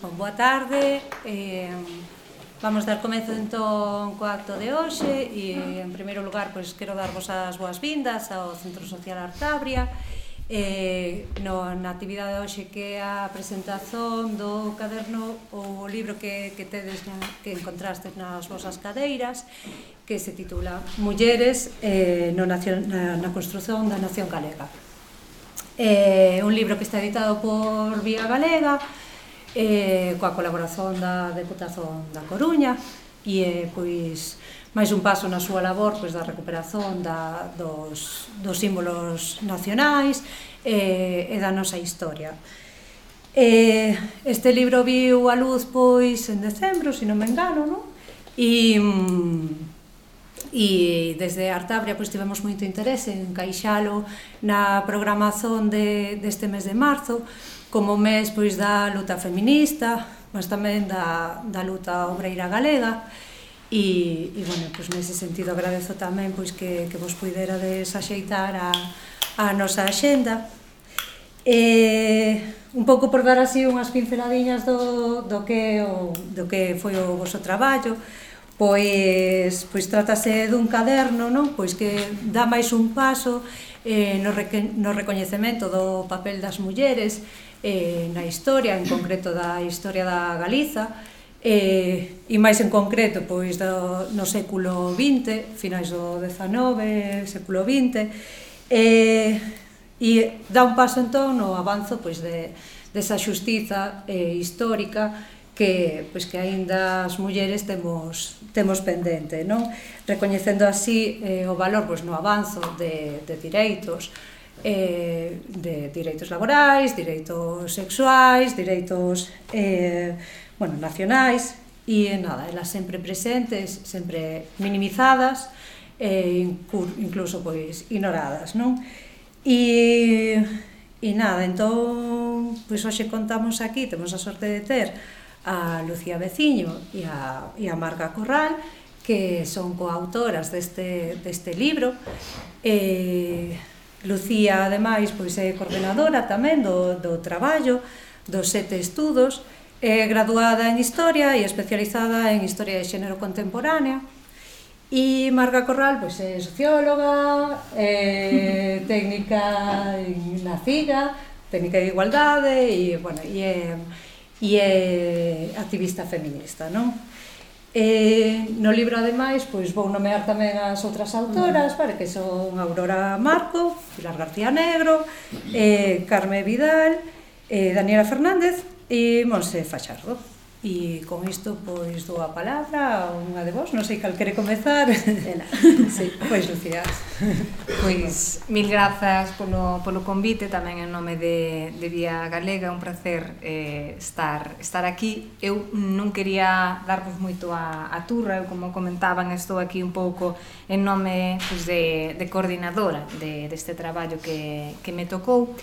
Bon, boa tarde. Eh, vamos dar comezo entón co acto de hoxe e en primeiro lugar pois quero darvos as boas vindas ao Centro Social Artabria eh, no, na actividade de hoxe que é a presentación do caderno ou o libro que, que tedes na, que encontrastes nas vosas cadeiras que se titula Mulleres eh, no nación, na, na construción da nación galega. É eh, un libro que está editado por Vía Galega, eh, coa colaboración da Deputación da Coruña e eh, pois máis un paso na súa labor pois da recuperación da, dos, dos símbolos nacionais eh, e da nosa historia. Eh, este libro viu a luz pois en decembro, se non me engano, non? E, mm, e desde Artabria pois tivemos moito interese en encaixalo na programación de, deste mes de marzo, como mes pois da luta feminista, mas tamén da, da luta obreira galega, e, e bueno, pois nese sentido agradezo tamén pois que, que vos puiderades axeitar a, a nosa axenda. E, un pouco por dar así unhas pinceladiñas do, do, que, o, do que foi o vosso traballo, pois, pois trátase dun caderno non? pois que dá máis un paso eh, no, reco no recoñecemento do papel das mulleres eh, na historia, en concreto da historia da Galiza, eh, e máis en concreto pois do, no século XX, finais do XIX, século XX, eh, e dá un paso entón no avanzo pois de, desa xustiza eh, histórica que pois que aínda as mulleres temos temos pendente, non? Recoñecendo así eh, o valor pois no avanzo de de direitos eh, de direitos laborais, direitos sexuais, direitos eh, bueno, nacionais, e nada, elas sempre presentes, sempre minimizadas, e incluso pois ignoradas, non? E, e nada, entón, pois hoxe contamos aquí, temos a sorte de ter a Lucía Veciño e a, e a Marga Corral, que son coautoras deste, deste libro, eh, Lucía, ademais, pois é coordenadora tamén do, do traballo, dos sete estudos, é graduada en Historia e especializada en Historia de Xénero Contemporánea, e Marga Corral, pois é socióloga, é técnica na CIGA, técnica de igualdade, e, bueno, e é, e é activista feminista, non? E no libro, ademais, pois vou nomear tamén as outras autoras, vale, que son Aurora Marco, Pilar García Negro, eh, Carme Vidal, eh, Daniela Fernández e Monse Fachardo. E con isto pois dou a palabra a unha de vos, non sei cal quere comezar. Ela. sí, pois Lucía. Pois mil grazas polo, polo convite tamén en nome de, de Vía Galega, un placer eh, estar estar aquí. Eu non quería darvos moito a, a turra, eu como comentaban estou aquí un pouco en nome pois, de, de coordinadora de, deste traballo que, que me tocou.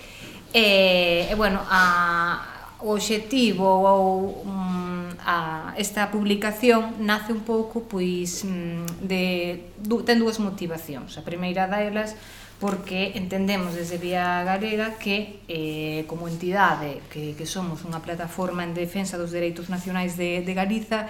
E, e bueno, a, o obxectivo ou um, a esta publicación nace un pouco pois um, de du, ten dúas motivacións. A primeira delas porque entendemos desde Vía Galega que eh, como entidade que, que somos unha plataforma en defensa dos dereitos nacionais de, de Galiza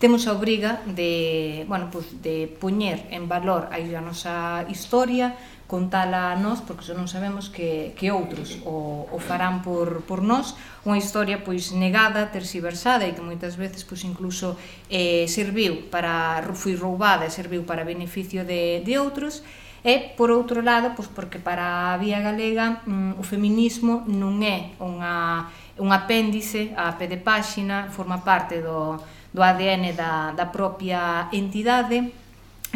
temos a obriga de, bueno, pois, de poñer en valor a nosa historia contala a nós, porque non sabemos que, que outros o, o farán por, por nós, unha historia pois negada, tersiversada e que moitas veces pois incluso eh, serviu para foi roubada e serviu para beneficio de, de outros, E, por outro lado, pois porque para a Vía Galega mm, o feminismo non é unha, un apéndice a pé de páxina, forma parte do, do ADN da, da propia entidade.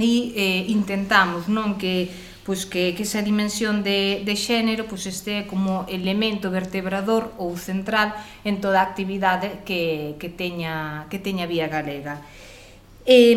E eh, intentamos non que pois que, que esa dimensión de, de xénero pois este como elemento vertebrador ou central en toda a actividade que, que, teña, que teña vía galega. E,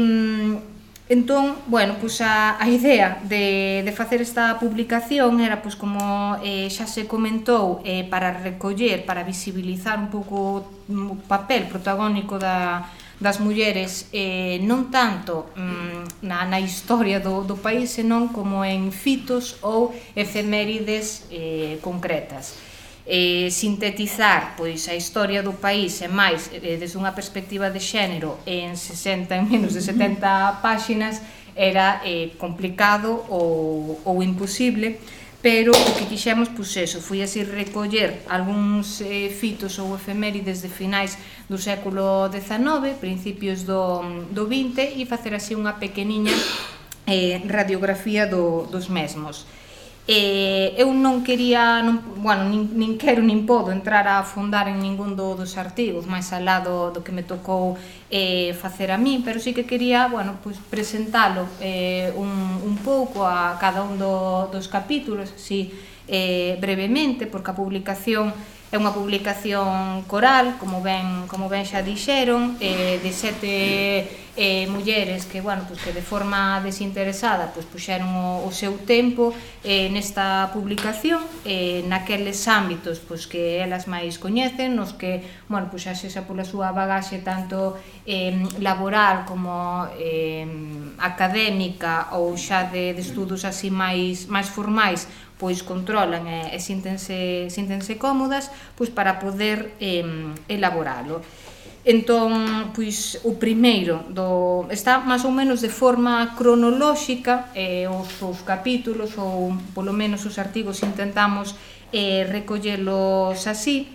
entón, bueno, pois a, a idea de, de facer esta publicación era, pois como eh, xa se comentou, eh, para recoller, para visibilizar un pouco o papel protagónico da, das mulleres eh, non tanto mm, na, na historia do, do país senón como en fitos ou efemérides eh, concretas. Eh, sintetizar pois a historia do país e máis eh, desde unha perspectiva de xénero en 60 en menos de 70 páxinas era eh, complicado ou, ou imposible pero o que quixemos, pois eso, foi así recoller algúns eh, fitos ou efemérides de finais do século XIX, principios do, do XX, e facer así unha pequeniña eh, radiografía do, dos mesmos. Eh, eu non quería, non, bueno, nin, nin quero nin podo entrar a afondar en ningún do, dos artigos, máis alá do, do que me tocou eh, facer a mí, pero sí que quería, bueno, pues, presentalo eh, un, un pouco a cada un do, dos capítulos, así eh, brevemente, porque a publicación é unha publicación coral, como ben, como ben xa dixeron, eh, de sete eh, mulleres que, bueno, pues que de forma desinteresada pues puxeron o, o seu tempo eh, nesta publicación eh, naqueles ámbitos pues, que elas máis coñecen nos que, bueno, pues xa sexa pola súa bagaxe tanto eh, laboral como eh, académica ou xa de, de estudos así máis, máis formais pois controlan e, e síntense, síntense cómodas pois para poder eh, elaboralo. Entón, pois, o primeiro do, está máis ou menos de forma cronolóxica eh, os, os capítulos ou polo menos os artigos intentamos eh, recollelos así.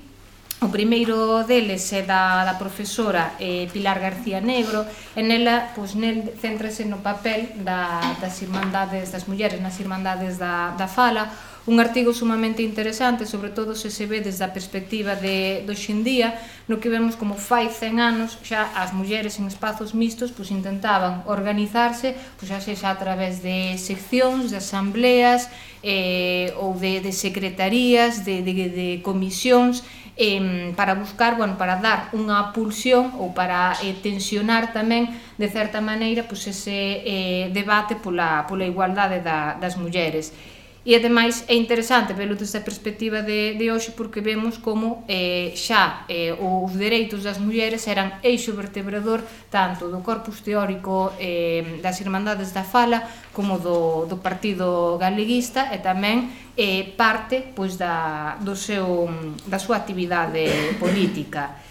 O primeiro deles é da, da profesora eh, Pilar García Negro e nela, pois, nel céntrase no papel da, das irmandades das mulleres nas irmandades da, da fala un artigo sumamente interesante, sobre todo se se ve desde a perspectiva de, do xindía, no que vemos como fai 100 anos xa as mulleres en espazos mixtos pois intentaban organizarse, pois xa sexa a través de seccións, de asambleas, eh, ou de, de secretarías, de, de, de comisións, eh, para buscar, bueno, para dar unha pulsión ou para eh, tensionar tamén de certa maneira pois ese eh, debate pola, pola igualdade da, das mulleres. E ademais é interesante velo desde a perspectiva de, de hoxe porque vemos como eh, xa eh, os dereitos das mulleres eran eixo vertebrador tanto do corpus teórico eh, das Irmandades da Fala como do, do Partido Galeguista e tamén eh, parte pois, da, do seu, da súa actividade política.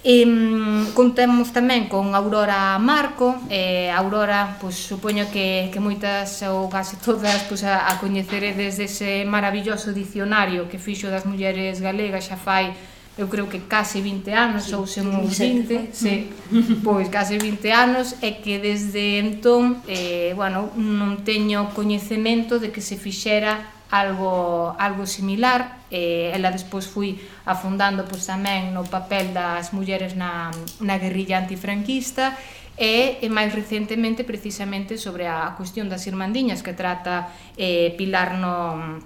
E, contemos tamén con Aurora Marco eh, Aurora, pois, supoño que, que moitas ou case todas pois, a, a coñeceredes ese maravilloso dicionario que fixo das mulleres galegas xa fai eu creo que case 20 anos sí, ou se non 20, sí, pois case 20 anos e que desde entón eh, bueno, non teño coñecemento de que se fixera algo, algo similar e ela despois foi afundando pois, tamén no papel das mulleres na, na guerrilla antifranquista e, e máis recentemente precisamente sobre a cuestión das irmandiñas que trata eh, Pilar no,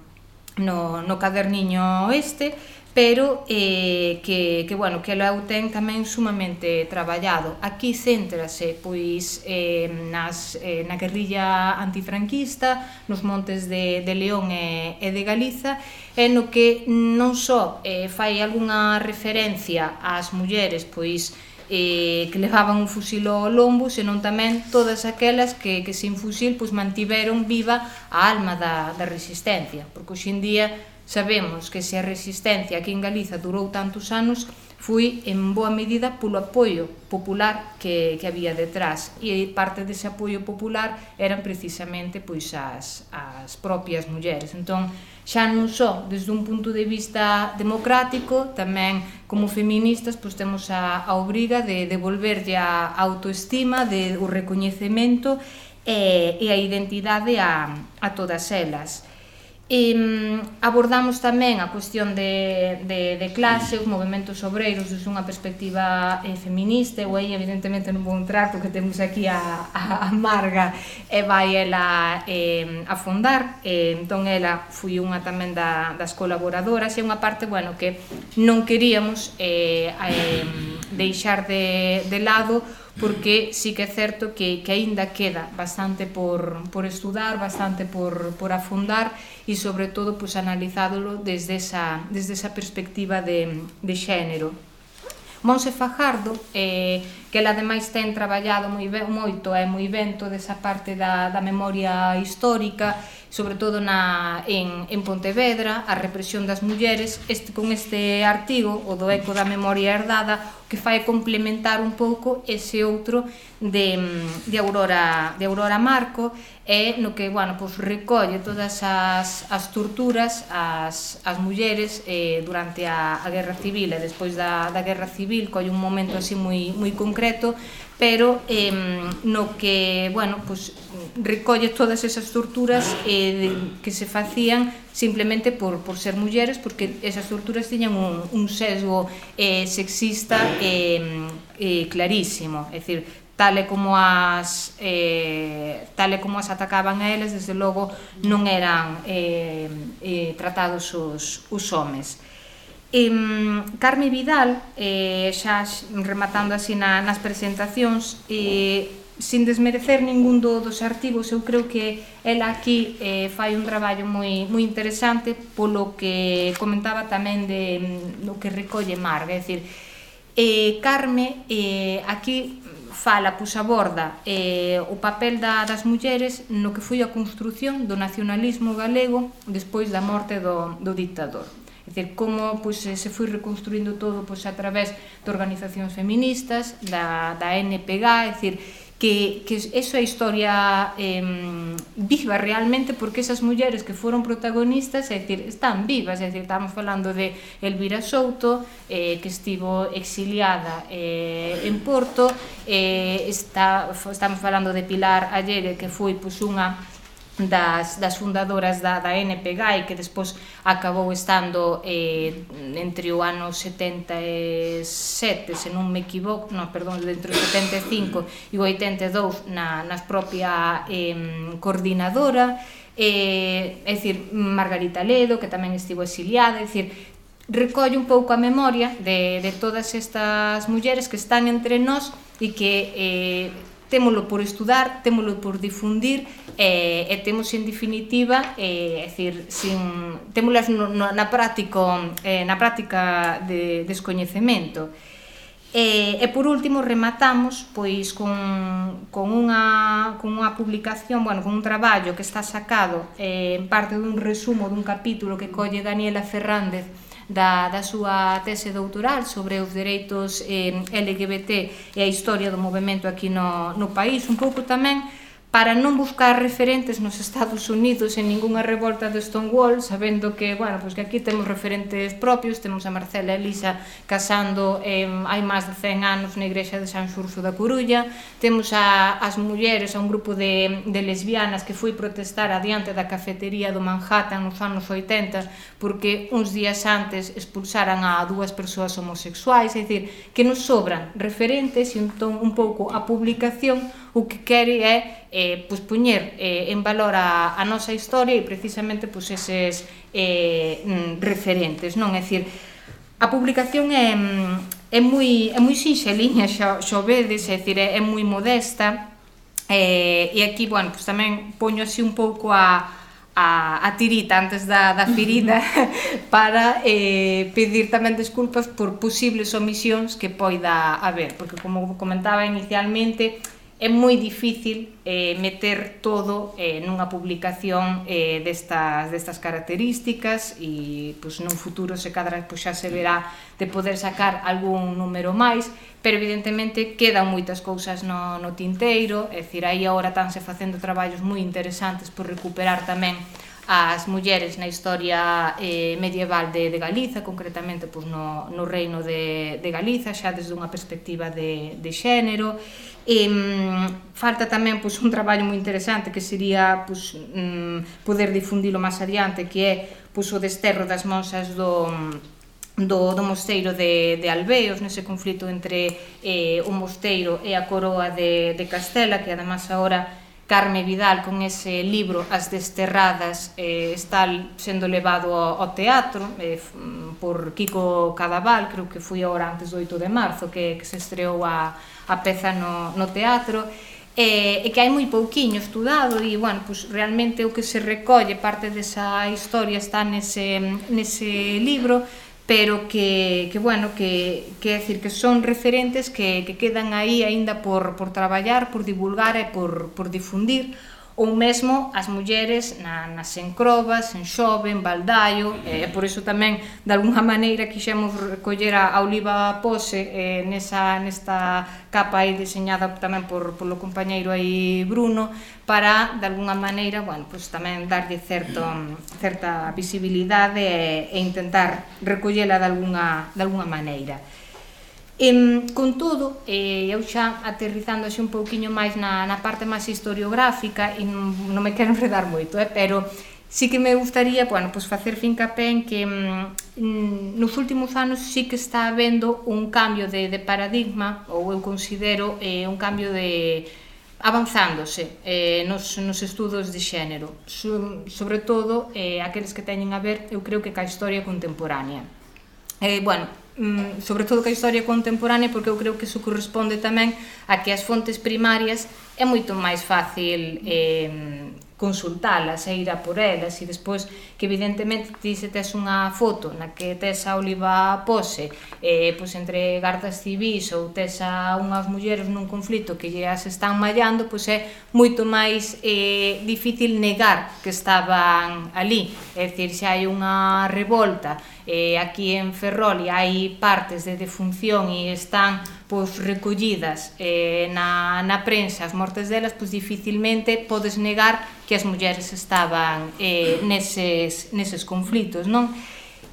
no, no caderniño este pero eh, que, que, bueno, que Lau ten tamén sumamente traballado. Aquí céntrase pois eh, nas, eh, na guerrilla antifranquista, nos montes de, de León e, e de Galiza, e no que non só eh, fai algunha referencia ás mulleres, pois, eh, que levaban un fusil ao lombo, senón tamén todas aquelas que, que sin fusil pois, mantiveron viva a alma da, da resistencia, porque hoxendía sabemos que se a resistencia aquí en Galiza durou tantos anos, foi en boa medida polo apoio popular que, que había detrás. E parte dese apoio popular eran precisamente pois as, as propias mulleres. Entón xa non só desde un punto de vista democrático tamén como feministas pois temos a, a obriga de devolverlle a autoestima de, o recoñecemento e, e a identidade a, a todas elas. E mm, abordamos tamén a cuestión de, de, de clase, os movimentos obreiros desde unha perspectiva eh, feminista, e aí evidentemente non vou entrar porque temos aquí a, a, a Marga e vai ela eh, a fondar, eh, entón ela fui unha tamén da, das colaboradoras. E unha parte bueno, que non queríamos eh, eh, deixar de, de lado porque sí que é certo que, que aínda queda bastante por, por estudar, bastante por, por afundar e sobre todo pues, analizádolo desde esa, desde esa perspectiva de, de xénero. Monse Fajardo eh, que ela ademais ten traballado moi ben, moito e moi ben toda esa parte da, da memoria histórica, sobre todo na, en, en Pontevedra, a represión das mulleres, este, con este artigo, o do eco da memoria herdada, que fai complementar un pouco ese outro de, de, Aurora, de Aurora Marco, e no que, bueno, pois recolle todas as, as torturas as, as mulleres eh, durante a, a Guerra Civil e despois da, da Guerra Civil colle un momento así moi, moi concreto concreto, pero eh, no que, bueno, pues recolle todas esas torturas eh, de, que se facían simplemente por, por ser mulleres, porque esas torturas tiñan un, un sesgo eh, sexista eh, eh, clarísimo, é dicir, tal e como as eh, tal e como as atacaban a eles, desde logo non eran eh, eh, tratados os, os homes. Em, Carme Vidal, eh, xa rematando así na, nas presentacións, eh, sin desmerecer ningún do, dos artigos, eu creo que ela aquí eh, fai un traballo moi, moi interesante polo que comentaba tamén de no que recolle Marga, é dicir, eh, Carme eh, aquí fala, pois aborda eh, o papel da, das mulleres no que foi a construción do nacionalismo galego despois da morte do, do dictador. É dicir, como pois, se foi reconstruindo todo pois, a través de organizacións feministas, da, da NPG, é dicir, que, que eso é historia eh, viva realmente porque esas mulleres que foron protagonistas é dicir, están vivas, é dicir, estamos falando de Elvira Souto eh, que estivo exiliada eh, en Porto eh, está, estamos falando de Pilar Allere que foi pois, unha das, das fundadoras da, da NPGAI que despois acabou estando eh, entre o ano 77 se non me equivoco non, perdón, entre o 75 e o 82 na, nas propia eh, coordinadora. Eh, é dicir, Margarita Ledo que tamén estivo exiliada é dicir, recolle un pouco a memoria de, de todas estas mulleres que están entre nós e que eh, témolo por estudar, témolo por difundir e, e temos en definitiva, eh, é dicir, sin témolas no, no, na práctico, eh, na práctica de descoñecemento. E, e por último rematamos pois con, con, unha, con unha publicación, bueno, con un traballo que está sacado eh, en parte dun resumo dun capítulo que colle Daniela Ferrández da, da súa tese doutoral sobre os dereitos eh, LGBT e a historia do movimento aquí no, no país, un pouco tamén para non buscar referentes nos Estados Unidos en ningunha revolta de Stonewall, sabendo que, bueno, pois pues que aquí temos referentes propios, temos a Marcela Elisa casando eh, hai máis de 100 anos na igrexa de San Xurxo da Corulla, temos a, as mulleres, a un grupo de, de lesbianas que foi protestar adiante da cafetería do Manhattan nos anos 80 porque uns días antes expulsaran a dúas persoas homosexuais, é dicir, que nos sobran referentes e entón un pouco a publicación o que quere é eh, pois, poñer eh, en valor a, a nosa historia e precisamente pois, eses eh, mm, referentes, non? É dicir, a publicación é, mm, é moi, é moi sinxeliña, xa, xa vedes, é, dicir, é, é moi modesta, eh, e aquí, bueno, pois, tamén poño así un pouco a, a, a tirita antes da, da ferida para eh, pedir tamén desculpas por posibles omisións que poida haber, porque como comentaba inicialmente, é moi difícil eh, meter todo eh, nunha publicación eh, destas, destas características e pois, nun futuro se cadra pois, xa se verá de poder sacar algún número máis pero evidentemente quedan moitas cousas no, no tinteiro é dicir, aí agora tanse facendo traballos moi interesantes por recuperar tamén as mulleres na historia eh, medieval de, de Galiza, concretamente pois, no, no reino de, de Galiza, xa desde unha perspectiva de, de xénero, E, mm, falta tamén pois, un traballo moi interesante que sería pois, poder difundilo máis adiante que é pois, o desterro das monsas do, mm, do, do mosteiro de, de Albeos nese conflito entre eh, o mosteiro e a coroa de, de Castela que además agora Carme Vidal con ese libro As desterradas eh, está sendo levado ao, ao teatro eh, por Kiko Cadaval creo que foi agora antes do 8 de marzo que, que se estreou a a peza no, no teatro, e, e que hai moi pouquiño estudado e, bueno, pues, realmente o que se recolle parte desa historia está nese, nese libro, pero que, que bueno, que, que decir, que son referentes que, que quedan aí aínda por, por traballar, por divulgar e por, por difundir, ou mesmo as mulleres na, nas encrobas, en Xove, en Baldaio, e por iso tamén, de alguna maneira, quixemos recoller a, a Oliva Pose eh, nesa, nesta capa aí diseñada tamén por, polo compañeiro aí Bruno, para, de alguna maneira, bueno, pues tamén darlle certo, certa visibilidade e, e intentar recollela de alguna, de alguna maneira. Em, con todo, eh, eu xa aterrizando así un pouquiño máis na, na parte máis historiográfica e non, non me quero enredar moito, eh, pero sí que me gustaría bueno, pues facer fincapé en que mm, nos últimos anos sí que está habendo un cambio de, de paradigma ou eu considero eh, un cambio de avanzándose eh, nos, nos estudos de xénero. So, sobre todo eh, aqueles que teñen a ver eu creo que ca historia contemporánea. Eh, bueno, mm, sobre todo que a historia contemporánea porque eu creo que iso corresponde tamén a que as fontes primarias é moito máis fácil eh, consultalas e ir a por elas e despois que evidentemente ti se tes unha foto na que tes a Oliva Pose eh, pois entre gardas civis ou tes a unhas mulleres nun conflito que lle as están mallando pois é moito máis eh, difícil negar que estaban ali é dicir, se hai unha revolta eh, aquí en Ferrol e hai partes de defunción e están pois recollidas eh, na, na prensa as mortes delas, pois dificilmente podes negar que as mulleres estaban eh, neses neses, neses conflitos, non?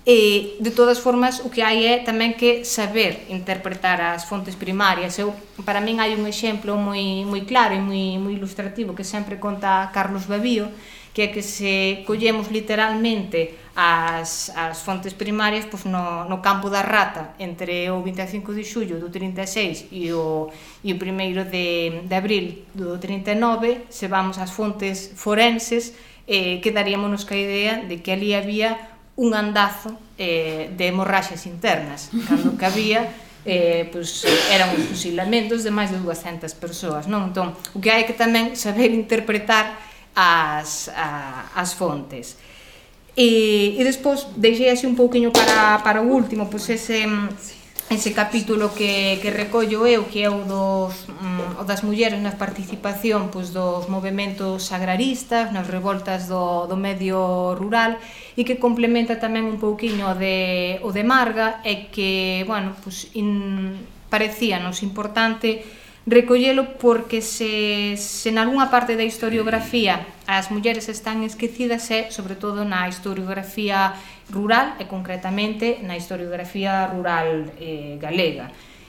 E, de todas formas, o que hai é tamén que saber interpretar as fontes primarias. Eu, para min hai un exemplo moi, moi claro e moi, moi ilustrativo que sempre conta Carlos Babío, que é que se collemos literalmente as, as fontes primarias pois no, no campo da rata entre o 25 de xullo do 36 e o, e o 1 de, de abril do 39 se vamos ás fontes forenses eh, quedaríamos ca idea de que ali había un andazo eh, de hemorraxes internas, cando que había eh, pois, eran os fusilamentos de máis de 200 persoas. Non? Entón, o que hai que tamén saber interpretar as, a, as fontes. E, e despois deixei así un pouquiño para, para o último, pois ese... Mm, ese capítulo que, que recollo eu que é o, dos, mm, o das mulleres na participación pois, dos movimentos agraristas nas revoltas do, do medio rural e que complementa tamén un pouquiño o de, o de Marga e que, bueno, pois, in, parecíanos importante recollelo porque se, se en algunha parte da historiografía as mulleres están esquecidas é, sobre todo, na historiografía rural e concretamente na historiografía rural eh, galega.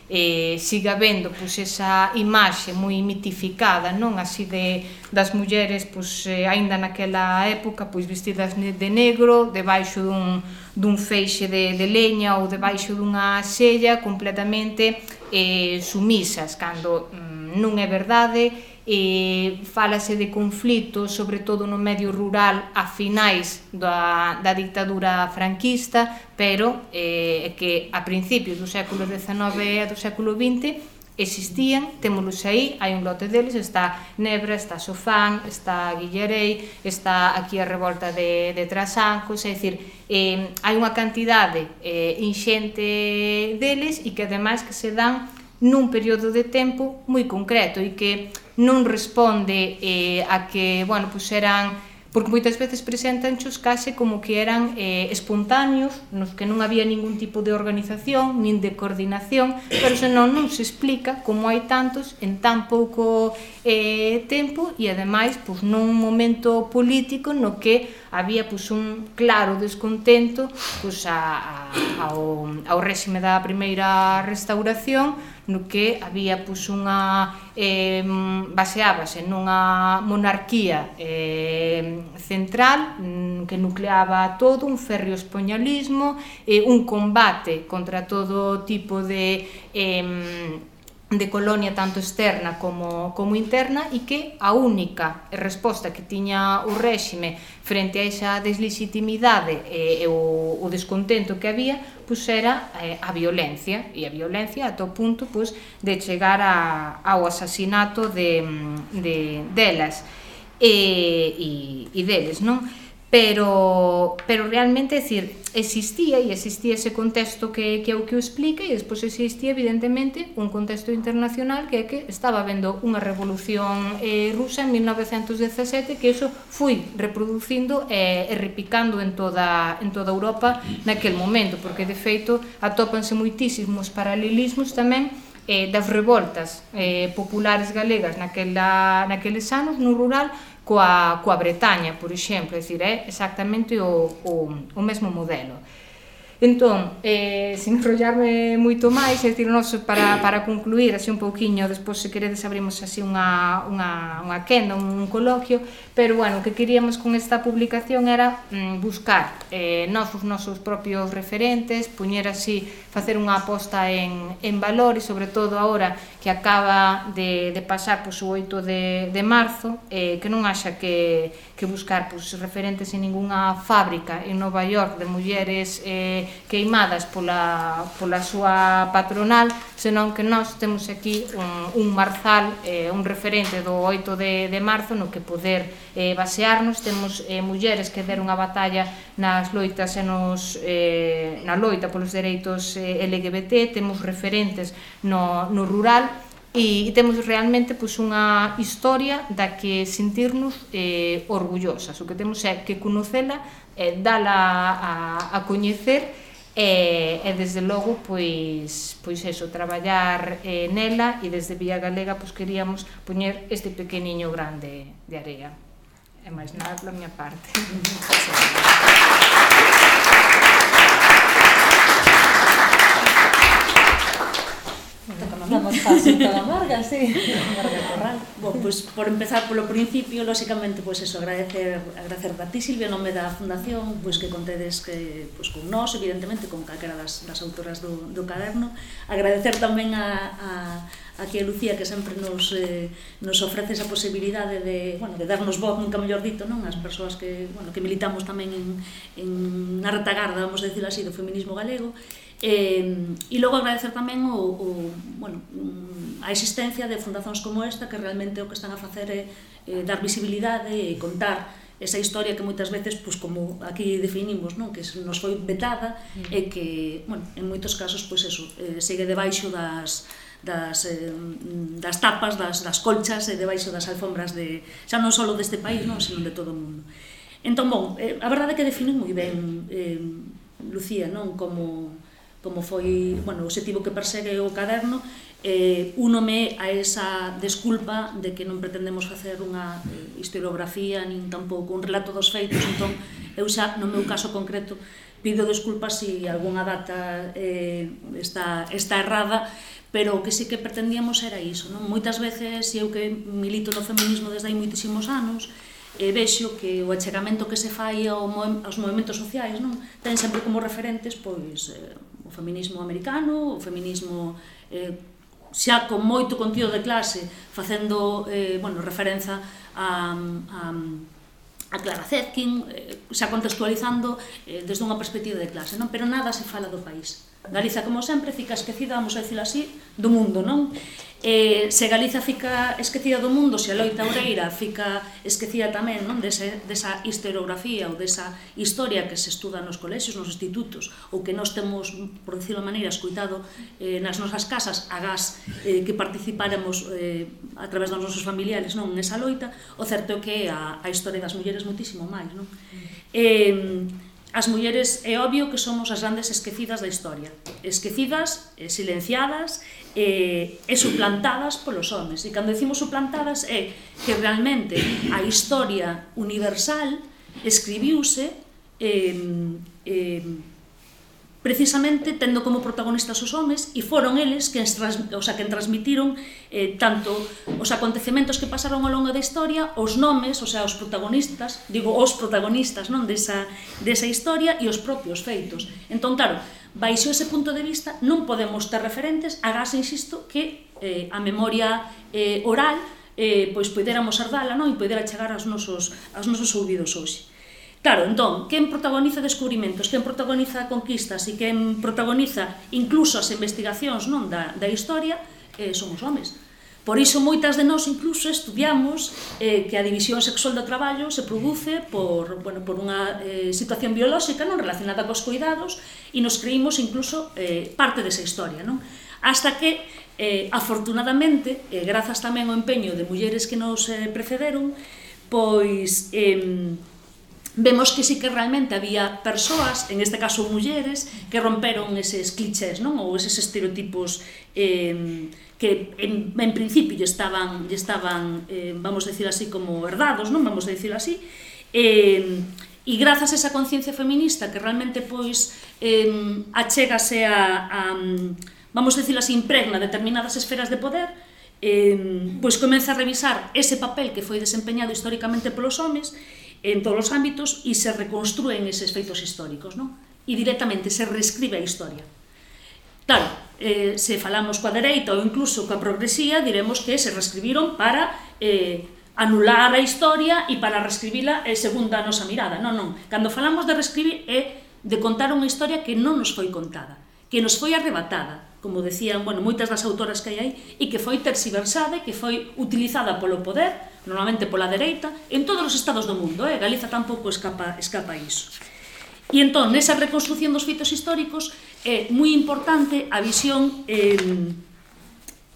Eh, siga vendo pois, esa imaxe moi mitificada non? Así de das mulleres pois, eh, aínda naquela época pois vestidas de negro debaixo dun, dun feixe de, de leña ou debaixo dunha sella completamente eh, sumisas cando mm, non é verdade eh, fálase de conflitos, sobre todo no medio rural, a finais da, da dictadura franquista, pero eh, que a principios do século XIX e do século XX existían, témolos aí, hai un lote deles, está Nebra, está Sofán, está Guillerei, está aquí a revolta de, de Trasancos, é dicir, eh, hai unha cantidade eh, inxente deles e que ademais que se dan nun período de tempo moi concreto e que non responde eh, a que, bueno, pois pues eran porque moitas veces presentanchos case como que eran eh, espontáneos, nos que non había ningún tipo de organización, nin de coordinación, pero senón non se explica como hai tantos en tan pouco eh, tempo e ademais pois, nun momento político no que había pois, un claro descontento pois, a, a, ao, ao réxime da primeira restauración no que había pois, unha eh, baseábase nunha monarquía eh, central mm, que nucleaba todo un férreo espoñalismo eh, un combate contra todo tipo de eh, de colonia tanto externa como, como interna e que a única resposta que tiña o réxime frente a esa deslegitimidade e, e o, o descontento que había pois era eh, a violencia e a violencia ata o punto pois, de chegar a, ao asasinato de, de, delas e, e, e deles non? pero, pero realmente decir, existía e existía ese contexto que, que é o que o explica e despois existía evidentemente un contexto internacional que é que estaba vendo unha revolución eh, rusa en 1917 que eso foi reproducindo eh, e repicando en toda, en toda Europa naquel momento porque de feito atópanse moitísimos paralelismos tamén eh, das revoltas eh, populares galegas naquela, naqueles anos no rural coa, coa Bretaña, por exemplo, é dicir, é exactamente o, o, o mesmo modelo. Entón, eh, sin enrollarme moito máis, é dicir, nos, para, para concluir así un pouquiño, despois se queredes abrimos así unha, unha, unha quenda, un, coloquio, pero bueno, o que queríamos con esta publicación era mm, buscar eh, nos os nosos propios referentes, puñer así, facer unha aposta en, en valor e sobre todo ahora que acaba de, de pasar pois, o 8 de, de marzo eh, que non haxa que, que buscar pois, referentes en ningunha fábrica en Nova York de mulleres eh, queimadas pola, pola súa patronal senón que nós temos aquí un, un marzal eh, un referente do 8 de, de marzo no que poder eh, basearnos. Temos eh, mulleres que deron a batalla nas loitas e nos, eh, na loita polos dereitos eh, LGBT, temos referentes no, no rural, e, e temos realmente pois, unha historia da que sentirnos eh, orgullosas. O que temos é que conocela, eh, dala a, a coñecer e, e desde logo pois, pois eso, traballar eh, nela e desde Vía Galega pois, queríamos poñer este pequeniño grande de area. É mais nada pela minha parte. mandamos fácil toda amarga, sí. Amarga bon, pues, por empezar polo principio, lóxicamente, pues eso, agradecer, agradecer a ti, Silvia, nome da Fundación, pues que contedes que, pues, con nós, evidentemente, con calquera das, das autoras do, do caderno. Agradecer tamén a, a aquí a Lucía que sempre nos, eh, nos ofrece esa posibilidade de, bueno, de darnos voz, nunca mellor dito, non? As persoas que, bueno, que militamos tamén en, en na retagarda, vamos a decirlo así, do feminismo galego Eh, e logo agradecer tamén o, o, bueno, a existencia de fundacións como esta que realmente o que están a facer é eh, dar visibilidade e contar esa historia que moitas veces, pois, como aquí definimos, non? que nos foi vetada mm. e que, bueno, en moitos casos, pois, eso, eh, segue debaixo das, das, eh, das tapas, das, das colchas e debaixo das alfombras de, xa non só deste país, non, senón de todo o mundo. Entón, bon, eh, a verdade é que define moi ben eh, Lucía, non, como como foi, bueno, o objetivo que persegue o caderno, eh, unome a esa desculpa de que non pretendemos facer unha eh, historiografía, nin tampouco un relato dos feitos, entón, eu xa, no meu caso concreto, pido desculpas se si algunha data eh, está, está errada, pero o que sí que pretendíamos era iso. Non? Moitas veces, eu que milito no feminismo desde hai moitísimos anos, e vexo que o achegamento que se fai ao, aos movimentos sociais non ten sempre como referentes pois eh, feminismo americano, o feminismo eh, xa con moito contido de clase, facendo eh, bueno, referenza a, a, a Clara Zetkin, eh, xa contextualizando eh, desde unha perspectiva de clase, non? pero nada se fala do país. Galiza, como sempre, fica esquecida, vamos a dicir así, do mundo, non? Eh, se Galiza fica esquecida do mundo, se a loita oureira fica esquecida tamén non dese, desa historiografía ou desa historia que se estuda nos colexios, nos institutos, ou que nós temos, por decirlo de maneira, escuitado eh, nas nosas casas, agás eh, que participáramos eh, a través dos nosos familiares non nesa loita, o certo é que a, a historia das mulleres moitísimo máis. Non? Eh, as mulleres é obvio que somos as grandes esquecidas da historia. Esquecidas, eh, silenciadas eh, e suplantadas polos homes. E cando decimos suplantadas é que realmente a historia universal escribiuse eh, eh, precisamente tendo como protagonistas os homes e foron eles que trans, o sea, que transmitiron eh, tanto os acontecementos que pasaron ao longo da historia, os nomes, o sea, os protagonistas, digo, os protagonistas, non, desa, desa historia e os propios feitos. Entón, claro, baixo ese punto de vista non podemos ter referentes, agás, insisto, que eh, a memoria eh, oral eh, pois poidéramos herdala non? e poidera chegar aos nosos, aos nosos ouvidos hoxe. Claro, entón, quen protagoniza descubrimentos, quen protagoniza conquistas e quen protagoniza incluso as investigacións non da, da historia eh, son os homes. Por iso moitas de nós incluso estudiamos eh, que a división sexual do traballo se produce por, bueno, por unha eh, situación biolóxica non relacionada cos cuidados e nos creímos incluso eh, parte desa historia. Non? Hasta que, eh, afortunadamente, eh, grazas tamén ao empeño de mulleres que nos eh, precederon, pois... Eh, vemos que sí que realmente había persoas, en este caso mulleres, que romperon eses clichés, non? Ou eses estereotipos eh, que en, en principio lle estaban, lle estaban eh, vamos a decir así, como herdados, non? Vamos a decir así. Eh, e grazas a esa conciencia feminista que realmente pois eh, achégase a, a vamos a decir así, impregna determinadas esferas de poder, eh, pois comeza a revisar ese papel que foi desempeñado históricamente polos homes en todos os ámbitos e se reconstruen eses feitos históricos, non? E directamente se reescribe a historia. Claro, eh, se falamos coa dereita ou incluso coa progresía, diremos que se reescribiron para eh, anular a historia e para reescribila eh, segundo a nosa mirada. Non, non. Cando falamos de reescribir é de contar unha historia que non nos foi contada, que nos foi arrebatada, como decían, bueno, moitas das autoras que hai aí, e que foi tersiversada que foi utilizada polo poder, normalmente pola dereita, en todos os estados do mundo, eh? Galiza tampouco escapa, escapa a iso. E entón, nesa reconstrucción dos feitos históricos, é moi importante a visión eh,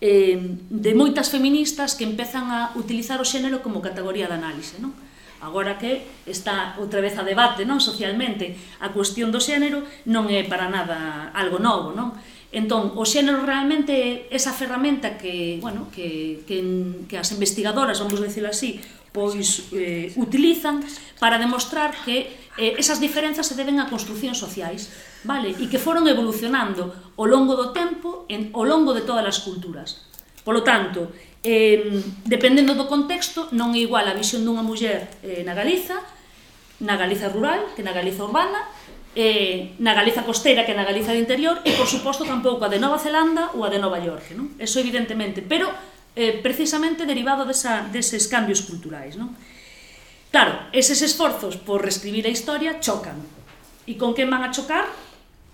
eh, de moitas feministas que empezan a utilizar o xénero como categoría de análise, non? Agora que está outra vez a debate, non, socialmente, a cuestión do xénero non é para nada algo novo, non? Entón, o xénero realmente é esa ferramenta que, bueno, que, que, que as investigadoras, vamos decirlo así, pois eh, utilizan para demostrar que eh, esas diferenzas se deben a construcións sociais, vale? E que foron evolucionando ao longo do tempo, en, ao longo de todas as culturas. Polo tanto, eh, dependendo do contexto, non é igual a visión dunha muller eh, na Galiza, na Galiza rural, que na Galiza urbana, eh, na Galiza costeira que na Galiza de interior e, por suposto, tampouco a de Nova Zelanda ou a de Nova York. Non? Eso, evidentemente, pero eh, precisamente derivado desa, deses cambios culturais. Non? Claro, eses esforzos por reescribir a historia chocan. E con quen van a chocar?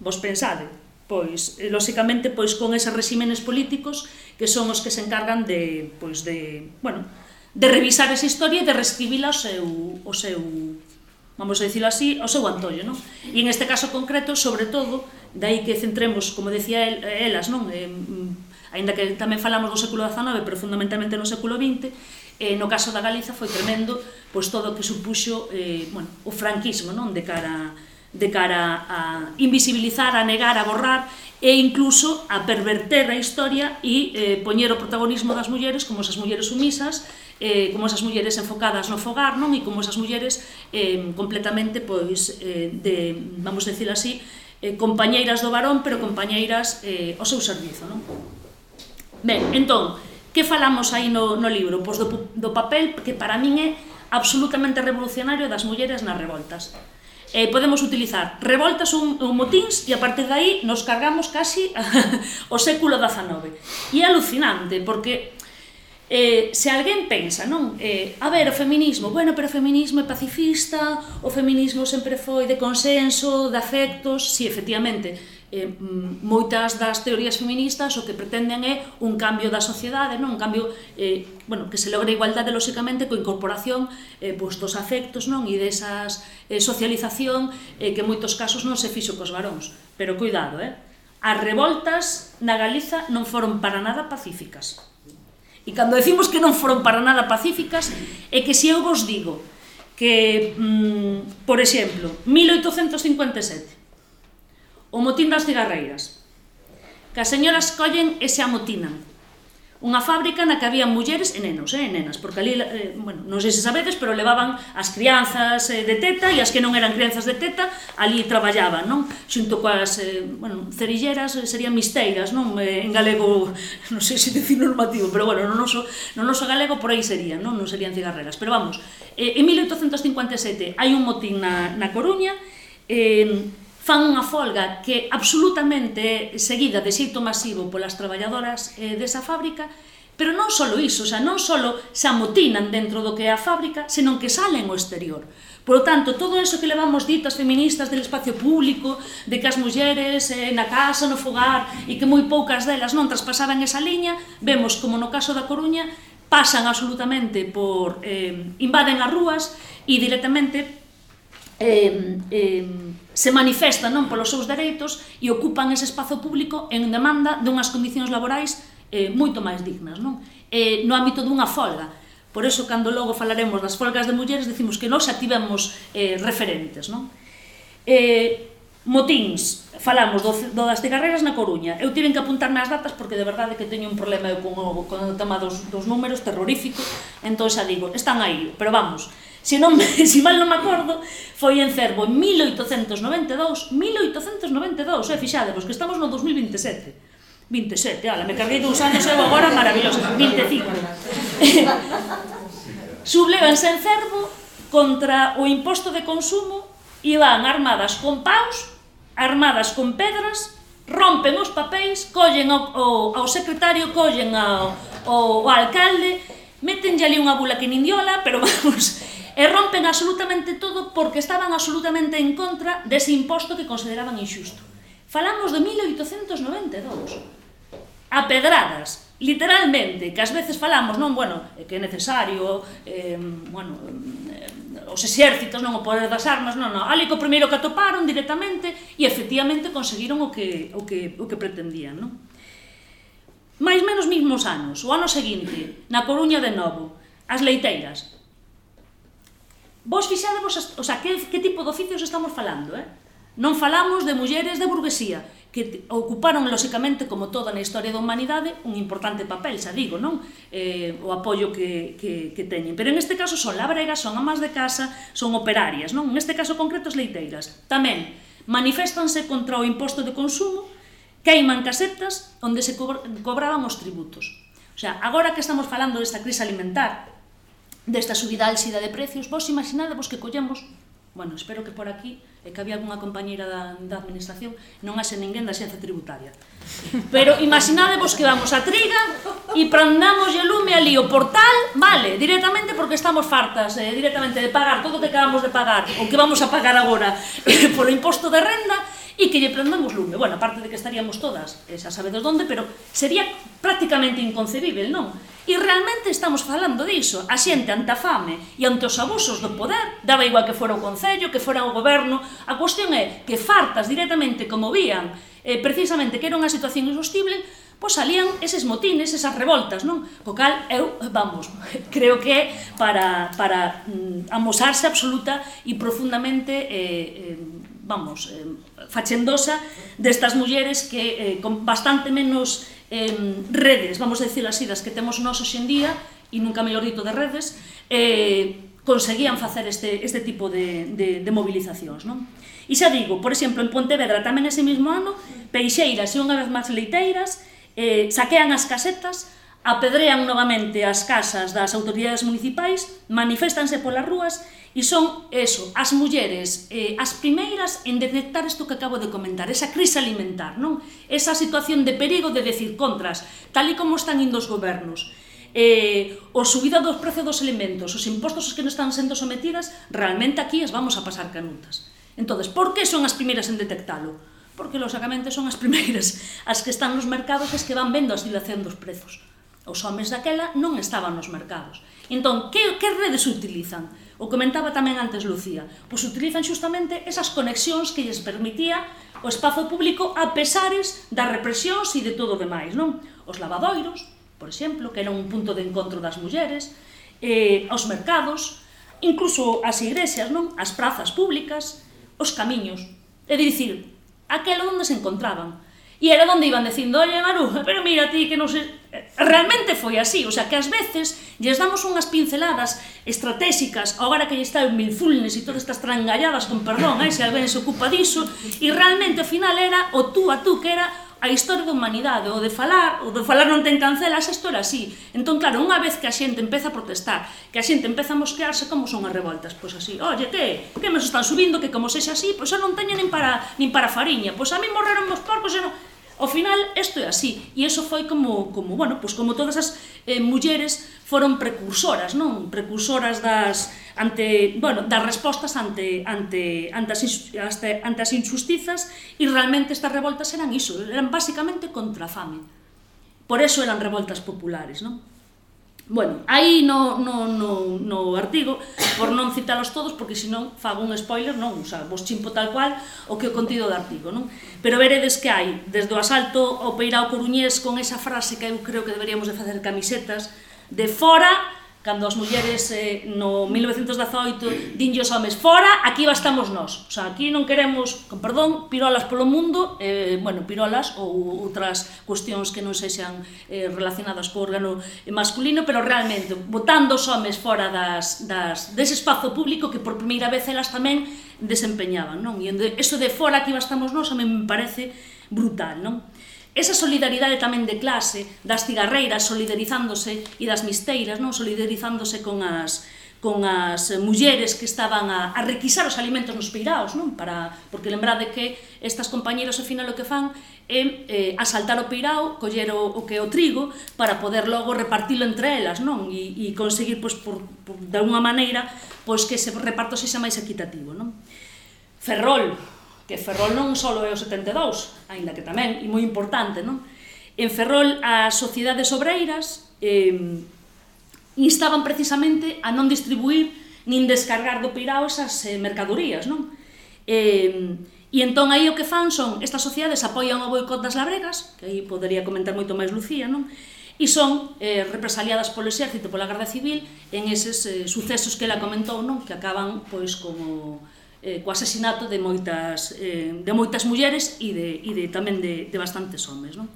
Vos pensade. Pois, eh, lóxicamente, pois con eses resímenes políticos que son os que se encargan de, pois, de, bueno, de revisar esa historia e de reescribila o seu, o seu vamos a dicilo así, ao seu antollo, non? E en este caso concreto, sobre todo, dai que centremos, como decía el, elas, non? Eh, ainda que tamén falamos do século XIX, pero fundamentalmente no século XX, eh, no caso da Galiza foi tremendo pois todo o que supuxo eh, bueno, o franquismo non de cara de cara a invisibilizar, a negar, a borrar e incluso a perverter a historia e eh, poñer o protagonismo das mulleres como esas mulleres sumisas eh, como esas mulleres enfocadas no fogar, non? E como esas mulleres eh, completamente, pois, eh, de, vamos decir así, eh, compañeiras do varón, pero compañeiras eh, ao seu servizo, non? Ben, entón, que falamos aí no, no libro? Pois do, do papel que para min é absolutamente revolucionario das mulleres nas revoltas. Eh, podemos utilizar revoltas ou, ou motins e a partir de aí nos cargamos casi o século XIX. E é alucinante, porque Eh, se alguén pensa, non? Eh, a ver, o feminismo, bueno, pero o feminismo é pacifista, o feminismo sempre foi de consenso, de afectos, si, sí, efectivamente, eh, mm, moitas das teorías feministas o que pretenden é un cambio da sociedade, non? Un cambio eh, bueno, que se logra igualdade lóxicamente co incorporación eh, pois, dos afectos non e desas eh, socialización eh, que en moitos casos non se fixo cos varóns. Pero cuidado, eh? As revoltas na Galiza non foron para nada pacíficas E cando decimos que non foron para nada pacíficas, é que se eu vos digo que, mm, por exemplo, 1857, o motín das cigarreiras, que as señoras collen e se amotinan, unha fábrica na que había mulleres e nenos, eh, e nenas, porque ali, eh, bueno, non sei se sabedes, pero levaban as crianzas eh, de teta e as que non eran crianzas de teta, ali traballaban, non? Xunto coas, eh, bueno, cerilleras eh, serían misteiras, non? Eh, en galego, non sei se dicir normativo, pero bueno, no noso, no noso galego por aí serían, non? Non serían cigarreras, pero vamos, eh, en 1857 hai un motín na, na Coruña, eh, fan unha folga que absolutamente é seguida de xeito masivo polas traballadoras eh, desa fábrica, pero non só iso, xa non só se amotinan dentro do que é a fábrica, senón que salen ao exterior. Por lo tanto, todo eso que levamos dito as feministas del espacio público, de que as mulleres eh, na casa, no fogar, e que moi poucas delas non traspasaban esa liña, vemos como no caso da Coruña, pasan absolutamente por... Eh, invaden as rúas e directamente eh, eh, se manifestan non polos seus dereitos e ocupan ese espazo público en demanda dunhas condicións laborais eh, moito máis dignas, non? Eh, no ámbito dunha folga. Por eso, cando logo falaremos das folgas de mulleres, decimos que nós xa tivemos eh, referentes, non? Eh, Motíns, falamos do, do das de na Coruña. Eu tiven que apuntarme as datas porque de verdade que teño un problema eu con o, con o tema dos, dos números terrorífico. Entón xa digo, están aí, pero vamos. Se non, se mal non me acordo, foi en Cervo en 1892, 1892, eh, fixadevos que estamos no 2027. 27, ala, me carguei dous anos eu agora maravilloso, 25. Sublevanse en Cervo contra o imposto de consumo e van armadas con paus armadas con pedras, rompen os papéis, collen ao, ao, ao secretario, collen ao, ao, ao alcalde, metenlle ali unha bula que nindiola, pero vamos, e rompen absolutamente todo porque estaban absolutamente en contra dese imposto que consideraban injusto. Falamos de 1892 a pedradas, literalmente, que ás veces falamos, non, bueno, que é necesario, eh, bueno, os exércitos, non o poder das armas, non, non. Ali co primeiro que atoparon directamente e efectivamente conseguiron o que, o que, o que pretendían, non? Mais menos mesmos anos, o ano seguinte, na Coruña de novo, as leiteiras. Vos fixadevos, o sea, que, que tipo de oficios estamos falando, eh? Non falamos de mulleres de burguesía, que ocuparon, lóxicamente, como toda na historia da humanidade, un importante papel, xa digo, non? Eh, o apoio que, que, que teñen. Pero en este caso son labregas, son amas de casa, son operarias, non? En este caso concreto as leiteiras. Tamén manifestanse contra o imposto de consumo, queiman casetas onde se cobraban os tributos. O sea, agora que estamos falando desta crise alimentar, desta subida álxida de precios, vos imaginadevos que collemos Bueno, espero que por aquí, e que había algunha compañeira da, da administración, non haxe ninguén da xencia tributaria. Pero imaginadevos que vamos a Triga e prandamos e lume ali o portal, vale, directamente porque estamos fartas, eh, directamente de pagar todo o que acabamos de pagar, o que vamos a pagar agora eh, polo imposto de renda, e que lle prendamos lume. Bueno, aparte de que estaríamos todas, eh, xa sabedes onde, pero sería prácticamente inconcebible, non? E realmente estamos falando diso. A xente ante a fame e ante os abusos do poder, daba igual que fora o Concello, que fora o Goberno, a cuestión é que fartas directamente como vían eh, precisamente que era unha situación insostible, pois salían eses motines, esas revoltas, non? Co cal, eu, vamos, creo que é para, para mm, amosarse absoluta e profundamente eh, eh, vamos, eh, fachendosa destas mulleres que eh, con bastante menos eh, redes, vamos a decir así, das que temos nós hoxendía, e nunca mellor dito de redes, eh, conseguían facer este, este tipo de, de, de movilizacións. Non? E xa digo, por exemplo, en Pontevedra tamén ese mesmo ano, peixeiras e unha vez máis leiteiras eh, saquean as casetas apedrean novamente as casas das autoridades municipais, manifestanse polas rúas e son eso, as mulleres eh, as primeiras en detectar isto que acabo de comentar, esa crise alimentar, non? Esa situación de perigo de decir contras, tal e como están indo os gobernos. Eh, o subida dos prezos dos alimentos, os impostos que non están sendo sometidas, realmente aquí as vamos a pasar canutas. Entonces, por que son as primeiras en detectalo? Porque, lóxicamente, son as primeiras as que están nos mercados as que van vendo a oscilación dos prezos. Os homes daquela non estaban nos mercados. Entón, que, que redes utilizan? O comentaba tamén antes Lucía. Pois utilizan xustamente esas conexións que lles permitía o espazo público a pesares das represións e de todo o demais, non? Os lavadoiros, por exemplo, que era un punto de encontro das mulleres, eh, os mercados, incluso as igrexas, non? As prazas públicas, os camiños. É dicir, aquelo onde se encontraban. E era onde iban dicindo, oye, Maru, pero mira ti que non se realmente foi así, o sea, que ás veces lles damos unhas pinceladas estratégicas agora que lle está en Mindfulness e todas estas trangalladas con perdón, eh, se alguén se ocupa diso, e realmente ao final era o tú a tú que era a historia da humanidade, o de falar, o de falar non ten cancela, esa historia así. Entón, claro, unha vez que a xente empeza a protestar, que a xente empeza a mosquearse como son as revoltas, pois así, oye, que, que me están subindo, que como sexa así, pois xa non teñen nin para, nin para fariña, pois a mí morreron meus porcos e non... Ao final, isto é así, e iso foi como, como bueno, pois como todas as eh, mulleres foron precursoras, non? Precursoras das ante, bueno, das respostas ante ante ante as, ante, ante as injustizas e realmente estas revoltas eran iso, eran basicamente contra a fame. Por eso eran revoltas populares, non? Bueno, aí no, no, no, no artigo, por non citalos todos, porque senón fago un spoiler, non, o sea, vos chimpo tal cual o que o contido do artigo, non? Pero veredes que hai, desde o asalto ao Peirao Coruñés, con esa frase que eu creo que deberíamos de facer camisetas, de fora cando as mulleres eh, no 1918 dinlle os homes fora, aquí bastamos nós. O sea, aquí non queremos, con perdón, pirolas polo mundo, eh, bueno, pirolas ou outras cuestións que non sexan eh, relacionadas co órgano masculino, pero realmente, botando os homes fora das, das, dese espazo público que por primeira vez elas tamén desempeñaban, non? E eso de fora aquí bastamos nós a me parece brutal, non? Esa solidaridade tamén de clase, das cigarreiras solidarizándose e das misteiras, non solidarizándose con as con as mulleres que estaban a, a requisar os alimentos nos peiraos, non? Para, porque lembrade que estas compañeras ao final o que fan é eh, asaltar o peirao, coller o, o que é o trigo para poder logo repartilo entre elas, non? E, e conseguir pois, por, por, de unha maneira pois, que ese reparto sexa máis equitativo, non? Ferrol, que Ferrol non só é o 72, aínda que tamén, e moi importante, non? En Ferrol as sociedades obreiras eh, instaban precisamente a non distribuir nin descargar do pirao esas eh, mercadorías, non? Eh, e entón aí o que fan son, estas sociedades apoian o boicot das labregas, que aí podería comentar moito máis Lucía, non? e son eh, represaliadas polo exército, pola Garda Civil, en eses eh, sucesos que ela comentou, non? que acaban pois como eh, co asesinato de moitas, eh, de moitas mulleres e, de, e de, tamén de, de bastantes homes. Non?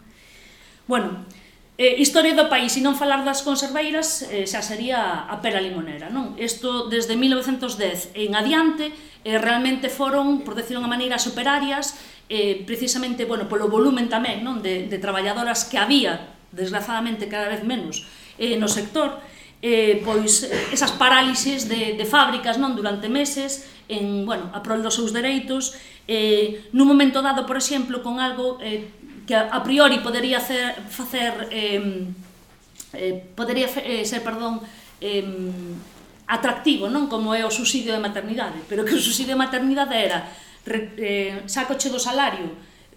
Bueno, eh, historia do país, e non falar das conserveiras, eh, xa sería a pera limonera. Non? Isto desde 1910 en adiante, eh, realmente foron, por decirlo unha maneira, superarias, eh, precisamente bueno, polo volumen tamén non? De, de traballadoras que había, desgraciadamente cada vez menos, eh, no sector, eh, pois esas parálises de, de fábricas non durante meses en, bueno, a prol dos seus dereitos. Eh, nun momento dado, por exemplo, con algo eh, que a, a priori podería hacer, facer eh, eh, podería eh, ser, perdón eh, atractivo, non como é o subsidio de maternidade. Pero que o subsidio de maternidade era re, eh, sacoche do salario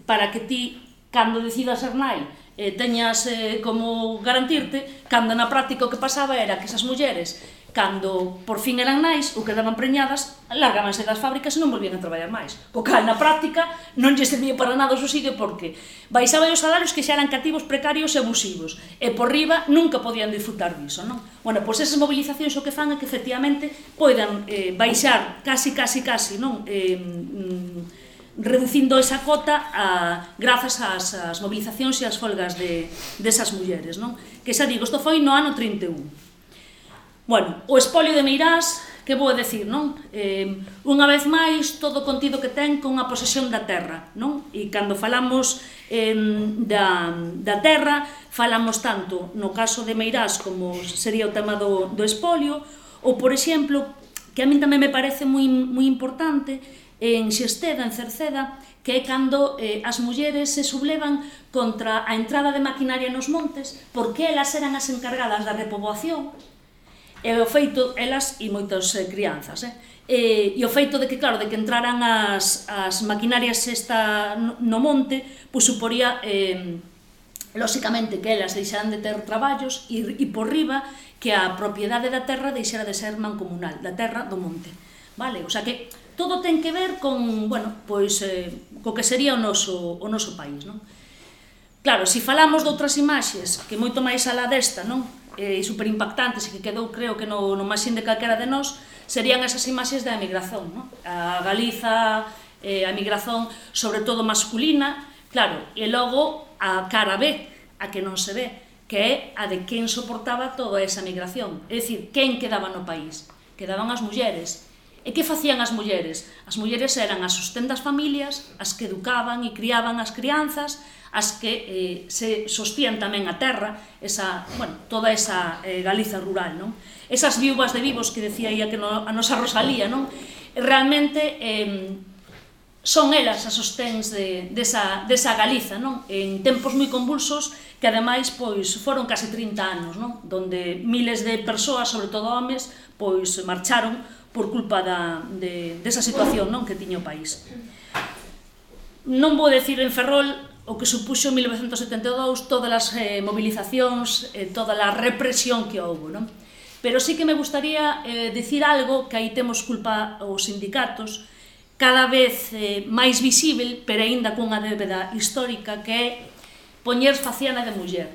para que ti, cando decidas ser nai eh, teñas eh, como garantirte, cando na práctica o que pasaba era que esas mulleres, cando por fin eran nais ou quedaban preñadas, largábanse das fábricas e non volvían a traballar máis. Co cal, na práctica, non lle servía para nada o subsidio porque baixaban os salarios que xa eran cativos precarios e abusivos, e por riba nunca podían disfrutar diso, non? Bueno, pois esas movilizacións o que fan é que efectivamente poidan eh, baixar casi, casi, casi, non? Eh, mm, reducindo esa cota a, grazas ás, ás mobilizacións e ás folgas de, desas mulleres. Non? Que xa digo, isto foi no ano 31. Bueno, o espolio de Meirás, que vou a decir, non? Eh, unha vez máis, todo o contido que ten con a posesión da terra, non? E cando falamos eh, da, da terra, falamos tanto no caso de Meirás como sería o tema do, do espolio, ou, por exemplo, que a min tamén me parece moi, moi importante, en Xesteda, en Cerceda, que é cando eh, as mulleres se sublevan contra a entrada de maquinaria nos montes, porque elas eran as encargadas da repoboación, e o feito, elas e moitas eh, crianzas, eh? E, e o feito de que, claro, de que entraran as, as maquinarias esta no monte, pois suporía, eh, lóxicamente, que elas deixaran de ter traballos e, e por riba que a propiedade da terra deixara de ser mancomunal, da terra do monte. Vale? O sea que todo ten que ver con, bueno, pois eh, co que sería o noso, o noso país, non? Claro, se si falamos de outras imaxes que moito máis alá desta, non? Eh, superimpactantes e que quedou, creo que no, no máis de calquera de nós, serían esas imaxes da emigración, non? A Galiza, eh, a emigración, sobre todo masculina, claro, e logo a cara B, a que non se ve, que é a de quen soportaba toda esa migración, é dicir, quen quedaba no país. Quedaban as mulleres, E que facían as mulleres? As mulleres eran as sostén das familias, as que educaban e criaban as crianzas, as que eh, se sostían tamén a terra, esa, bueno, toda esa eh, Galiza rural, non? Esas viúvas de vivos que decía ia que no, a nosa Rosalía, non? Realmente eh, son elas as sosténs de, desa, desa Galiza, non? En tempos moi convulsos que ademais pois foron case 30 anos, non? Donde miles de persoas, sobre todo homes, pois marcharon por culpa da, de, desa situación non que tiña o país. Non vou decir en Ferrol o que supuxo 1972 todas as eh, movilizacións, eh, toda a represión que houve, non? Pero sí que me gustaría eh, decir algo que aí temos culpa os sindicatos, cada vez eh, máis visível, pero aínda cunha débeda histórica, que é poñer faciana de muller.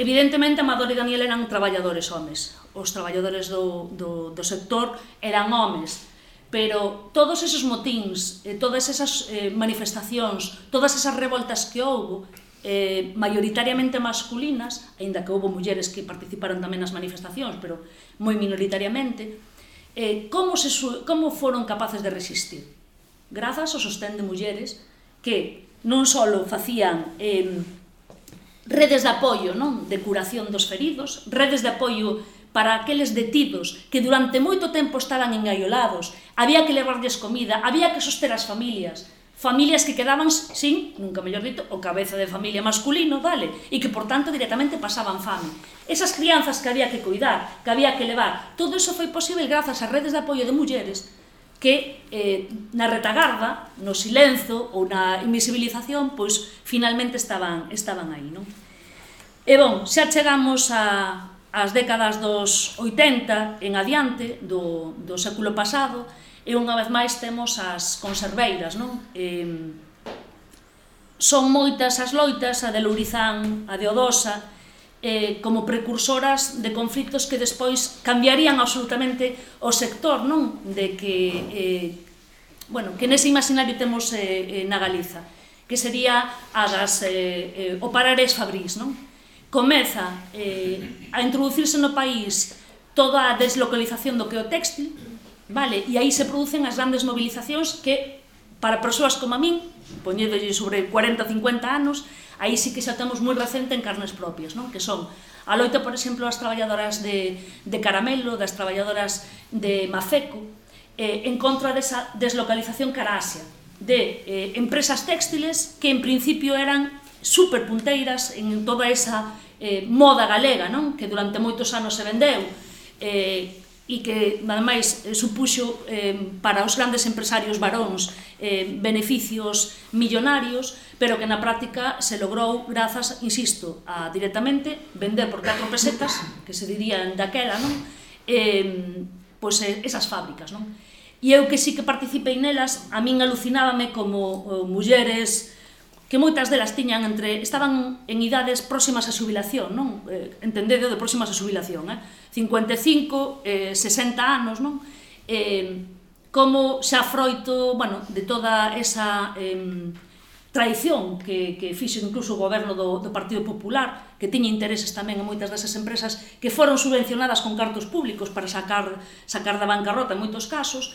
Evidentemente, Amador e Daniel eran traballadores homes os traballadores do, do, do sector eran homes, pero todos esos motíns, eh, todas esas eh, manifestacións, todas esas revoltas que houbo, eh, maioritariamente masculinas, aínda que houbo mulleres que participaron tamén nas manifestacións, pero moi minoritariamente, eh, como, se, como foron capaces de resistir? Grazas ao sostén de mulleres que non só facían eh, redes de apoio non? de curación dos feridos, redes de apoio para aqueles detidos que durante moito tempo estaban engaiolados, había que levarlles comida, había que soster as familias, familias que quedaban sin, nunca mellor dito, o cabeza de familia masculino, vale, e que por tanto directamente pasaban fame. Esas crianzas que había que cuidar, que había que levar, todo eso foi posible grazas a redes de apoio de mulleres que eh, na retagarda, no silenzo ou na invisibilización, pois finalmente estaban, estaban aí, non? E bon, xa chegamos a, as décadas dos 80 en adiante do, do século pasado e unha vez máis temos as conserveiras non? Eh, son moitas as loitas a de Lourizán, a de Odosa eh, como precursoras de conflictos que despois cambiarían absolutamente o sector non de que eh, bueno, que nese imaginario temos eh, na Galiza que sería as, das, eh, eh, o parares fabrís non? comeza eh, a introducirse no país toda a deslocalización do que o textil, vale? E aí se producen as grandes mobilizacións que para persoas como a min, poñédolle sobre 40 50 anos, aí sí que xa temos moi recente en carnes propias, non? Que son a loita, por exemplo, as traballadoras de, de Caramelo, das traballadoras de Maceco, eh, en contra desa deslocalización cara a Asia, de eh, empresas textiles que en principio eran superpunteiras en toda esa eh, moda galega, non? que durante moitos anos se vendeu, eh, e que, ademais, eh, supuxo eh, para os grandes empresarios varóns eh, beneficios millonarios, pero que na práctica se logrou grazas, insisto, a directamente vender por 4 pesetas, que se dirían daquela, non? Pois, eh, pois esas fábricas, non? E eu que sí que participei nelas, a min alucinábame como eh, mulleres, que moitas delas tiñan entre estaban en idades próximas á xubilación, non? Eh, entendedo de próximas á xubilación, eh? 55, eh, 60 anos, non? Eh, como xa froito, bueno, de toda esa eh, traición que, que fixo incluso o goberno do, do Partido Popular, que tiña intereses tamén en moitas desas empresas que foron subvencionadas con cartos públicos para sacar, sacar da bancarrota en moitos casos,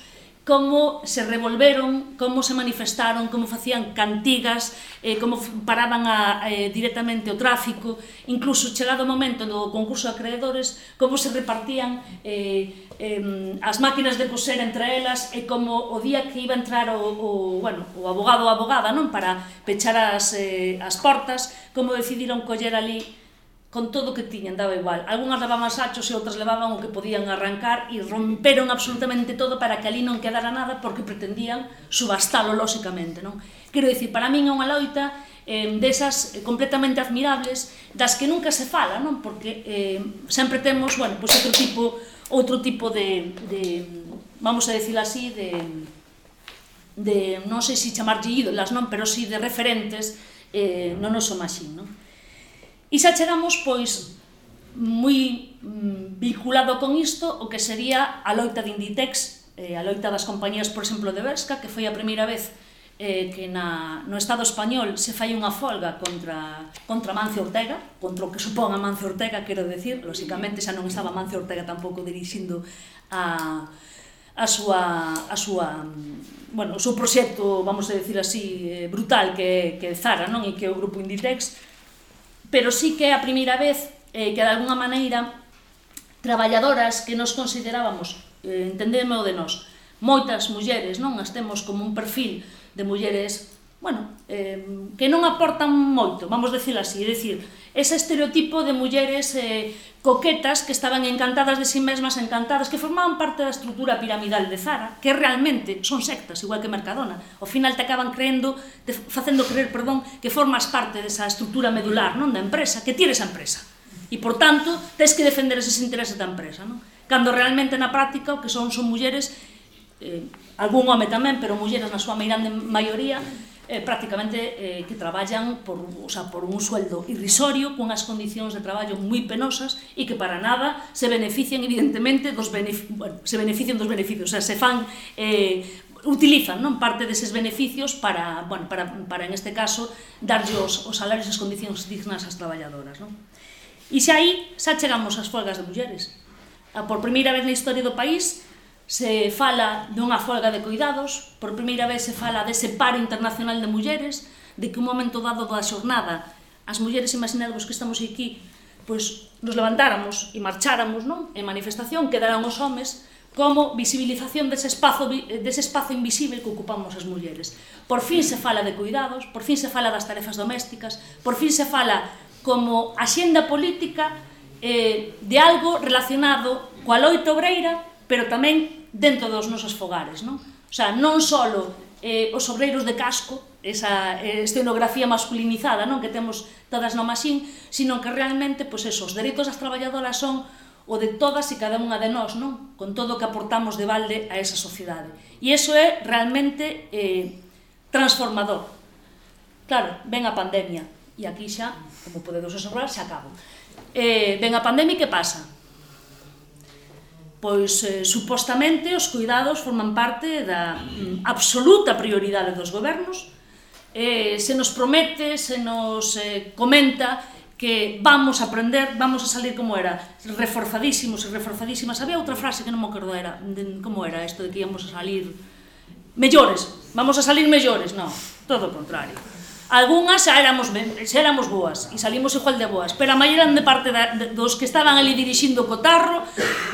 como se revolveron, como se manifestaron, como facían cantigas, eh, como paraban a, eh, directamente o tráfico, incluso chegado o momento do concurso de acreedores, como se repartían eh, eh, as máquinas de coser entre elas e como o día que iba a entrar o, o, bueno, o abogado ou abogada non para pechar as, eh, as portas, como decidiron coller ali con todo o que tiñan daba igual. Algúnas levaban sachos e outras levaban o que podían arrancar e romperon absolutamente todo para que ali non quedara nada porque pretendían subastalo lóxicamente, non? Quero dicir, para min é unha loita eh, desas completamente admirables das que nunca se fala, non? Porque eh, sempre temos, bueno, pois outro tipo outro tipo de, de vamos a decir así, de de non sei se chamarlle ídolas, non, pero si sí de referentes eh, non o son así, non? E xa chegamos, pois, moi mm, vinculado con isto, o que sería a loita de Inditex, eh, a loita das compañías, por exemplo, de Berska, que foi a primeira vez eh, que na, no Estado español se fai unha folga contra, contra Mancio Ortega, contra o que supón a Mancio Ortega, quero decir, lóxicamente xa non estaba Mancio Ortega tampouco dirixindo a, a súa, a súa bueno, o seu proxecto, vamos a decir así, eh, brutal que, que Zara, non? E que o grupo Inditex, pero sí que é a primeira vez eh, que de alguna maneira traballadoras que nos considerábamos, eh, o de nós, moitas mulleres, non? As temos como un perfil de mulleres bueno, eh, que non aportan moito, vamos decir así, é dicir, ese estereotipo de mulleres eh, coquetas que estaban encantadas de si sí mesmas, encantadas, que formaban parte da estrutura piramidal de Zara, que realmente son sectas, igual que Mercadona. Ao final te acaban creendo, te facendo creer, perdón, que formas parte desa estrutura medular, non da empresa, que tires a empresa. E, por tanto, tens que defender eses intereses da empresa, non? Cando realmente na práctica o que son son mulleres, eh, algún home tamén, pero mulleres na súa meirande maioría, eh, prácticamente eh, que traballan por, o sea, por un sueldo irrisorio, cunhas condicións de traballo moi penosas e que para nada se benefician evidentemente dos bueno, se benefician dos beneficios, o sea, se fan eh, utilizan non parte deses beneficios para, bueno, para, para en este caso darlle os, os salarios e as condicións dignas ás traballadoras, non? E xa aí xa chegamos ás folgas de mulleres. Por primeira vez na historia do país se fala dunha folga de cuidados, por primeira vez se fala dese paro internacional de mulleres, de que un momento dado da xornada as mulleres, imaginadvos que estamos aquí, pois nos levantáramos e marcháramos non? en manifestación, quedaran os homes como visibilización dese espazo, dese espazo invisible que ocupamos as mulleres. Por fin se fala de cuidados, por fin se fala das tarefas domésticas, por fin se fala como axenda política eh, de algo relacionado coa loita obreira, pero tamén dentro dos nosos fogares, non? O sea, non só eh, os obreiros de casco, esa eh, escenografía masculinizada non que temos todas no masín, sino que realmente pois eso, os dereitos das traballadoras son o de todas e cada unha de nós, non? Con todo o que aportamos de balde a esa sociedade. E iso é realmente eh, transformador. Claro, ven a pandemia, e aquí xa, como podedos observar, xa acabo. Eh, ven a pandemia e que pasa? pois eh, supostamente os cuidados forman parte da mm, absoluta prioridade dos gobernos eh, se nos promete, se nos eh, comenta que vamos a aprender, vamos a salir como era, reforzadísimos e reforzadísimas. Había outra frase que non me acordo era, de, como era isto de que íamos a salir mellores, vamos a salir mellores, non, todo o contrario. Algúnas xa éramos, xa éramos boas e salimos igual de boas, pero a maior de parte da, de, dos que estaban ali dirixindo o cotarro,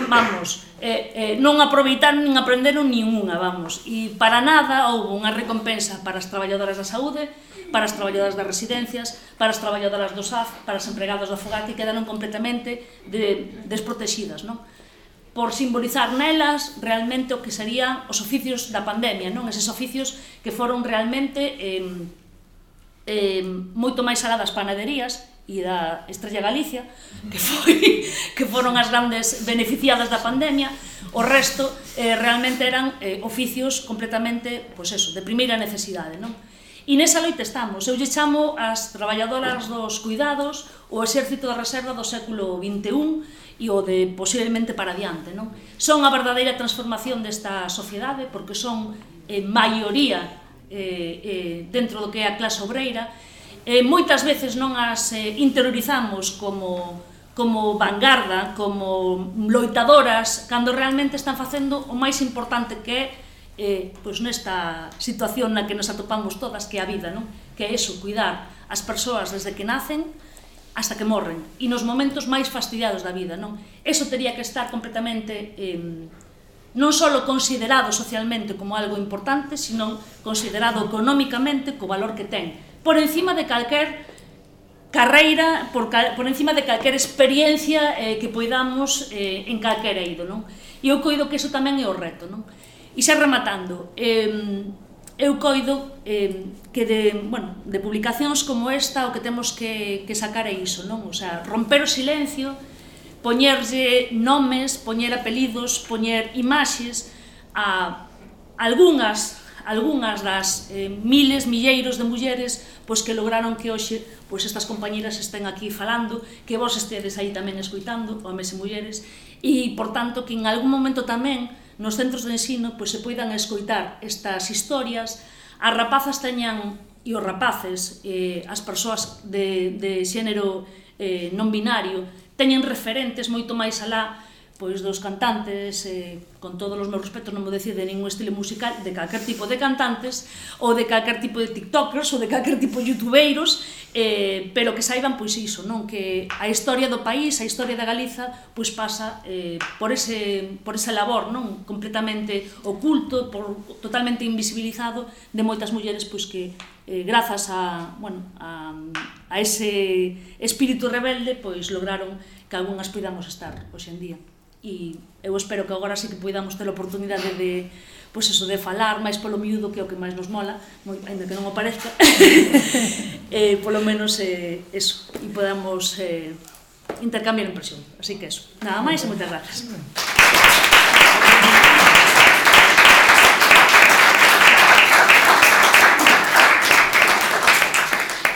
vamos, eh, eh, non aproveitaron nin aprenderon nin unha, vamos. E para nada houve unha recompensa para as traballadoras da saúde, para as traballadoras das residencias, para as traballadoras do SAF, para as empregadas da Fogati, quedaron completamente de, desprotegidas, non? por simbolizar nelas realmente o que serían os oficios da pandemia, non? Eses oficios que foron realmente eh, eh, moito máis alá das panaderías e da Estrella Galicia, que foi que foron as grandes beneficiadas da pandemia, o resto eh, realmente eran eh, oficios completamente, pois eso, de primeira necesidade, non? E nesa loita estamos. Eu lle chamo as traballadoras dos cuidados, o exército da reserva do século XXI e o de posiblemente para diante, non? Son a verdadeira transformación desta sociedade porque son eh, maioría eh, eh, dentro do que é a clase obreira, eh, moitas veces non as eh, interiorizamos como, como vanguarda, como loitadoras, cando realmente están facendo o máis importante que é eh, pois nesta situación na que nos atopamos todas que é a vida, non? que é eso, cuidar as persoas desde que nacen hasta que morren, e nos momentos máis fastidiados da vida. Non? Eso teria que estar completamente eh, non só considerado socialmente como algo importante, sino considerado económicamente co valor que ten, por encima de calquer carreira, por, cal, por encima de calquer experiencia eh, que poidamos eh, en calquera eido, non? E eu coido que iso tamén é o reto, non? E xa rematando, eh, eu coido eh, que de, bueno, de publicacións como esta o que temos que, que sacar é iso, non? O sea, romper o silencio, poñerlle nomes, poñer apelidos, poñer imaxes a algunhas algunhas das eh, miles, milleiros de mulleres pois que lograron que hoxe pois estas compañeras estén aquí falando, que vos estedes aí tamén escuitando, homes e mulleres, e, por tanto, que en algún momento tamén nos centros de ensino pois se poidan escoitar estas historias, as rapazas teñan e os rapaces, eh, as persoas de, de xénero eh, non binario, teñen referentes moito máis alá pois dos cantantes, eh, con todos os meus respetos non vou decir de ningún estilo musical, de calquer tipo de cantantes, ou de calquer tipo de tiktokers, ou de calquer tipo de youtubeiros, eh, pero que saiban pois iso, non que a historia do país, a historia da Galiza, pois pasa eh, por, ese, por esa labor non completamente oculto, por, totalmente invisibilizado de moitas mulleres pois que eh, grazas a, bueno, a, a ese espírito rebelde pois lograron que algunhas podamos estar hoxe en día e eu espero que agora sí que poidamos ter a oportunidade de pois eso de falar máis polo miúdo que é o que máis nos mola, moi, ainda que non o parezca. eh, polo menos eh, eso, e podamos eh, intercambiar impresión. Así que eso. Nada máis e moitas grazas.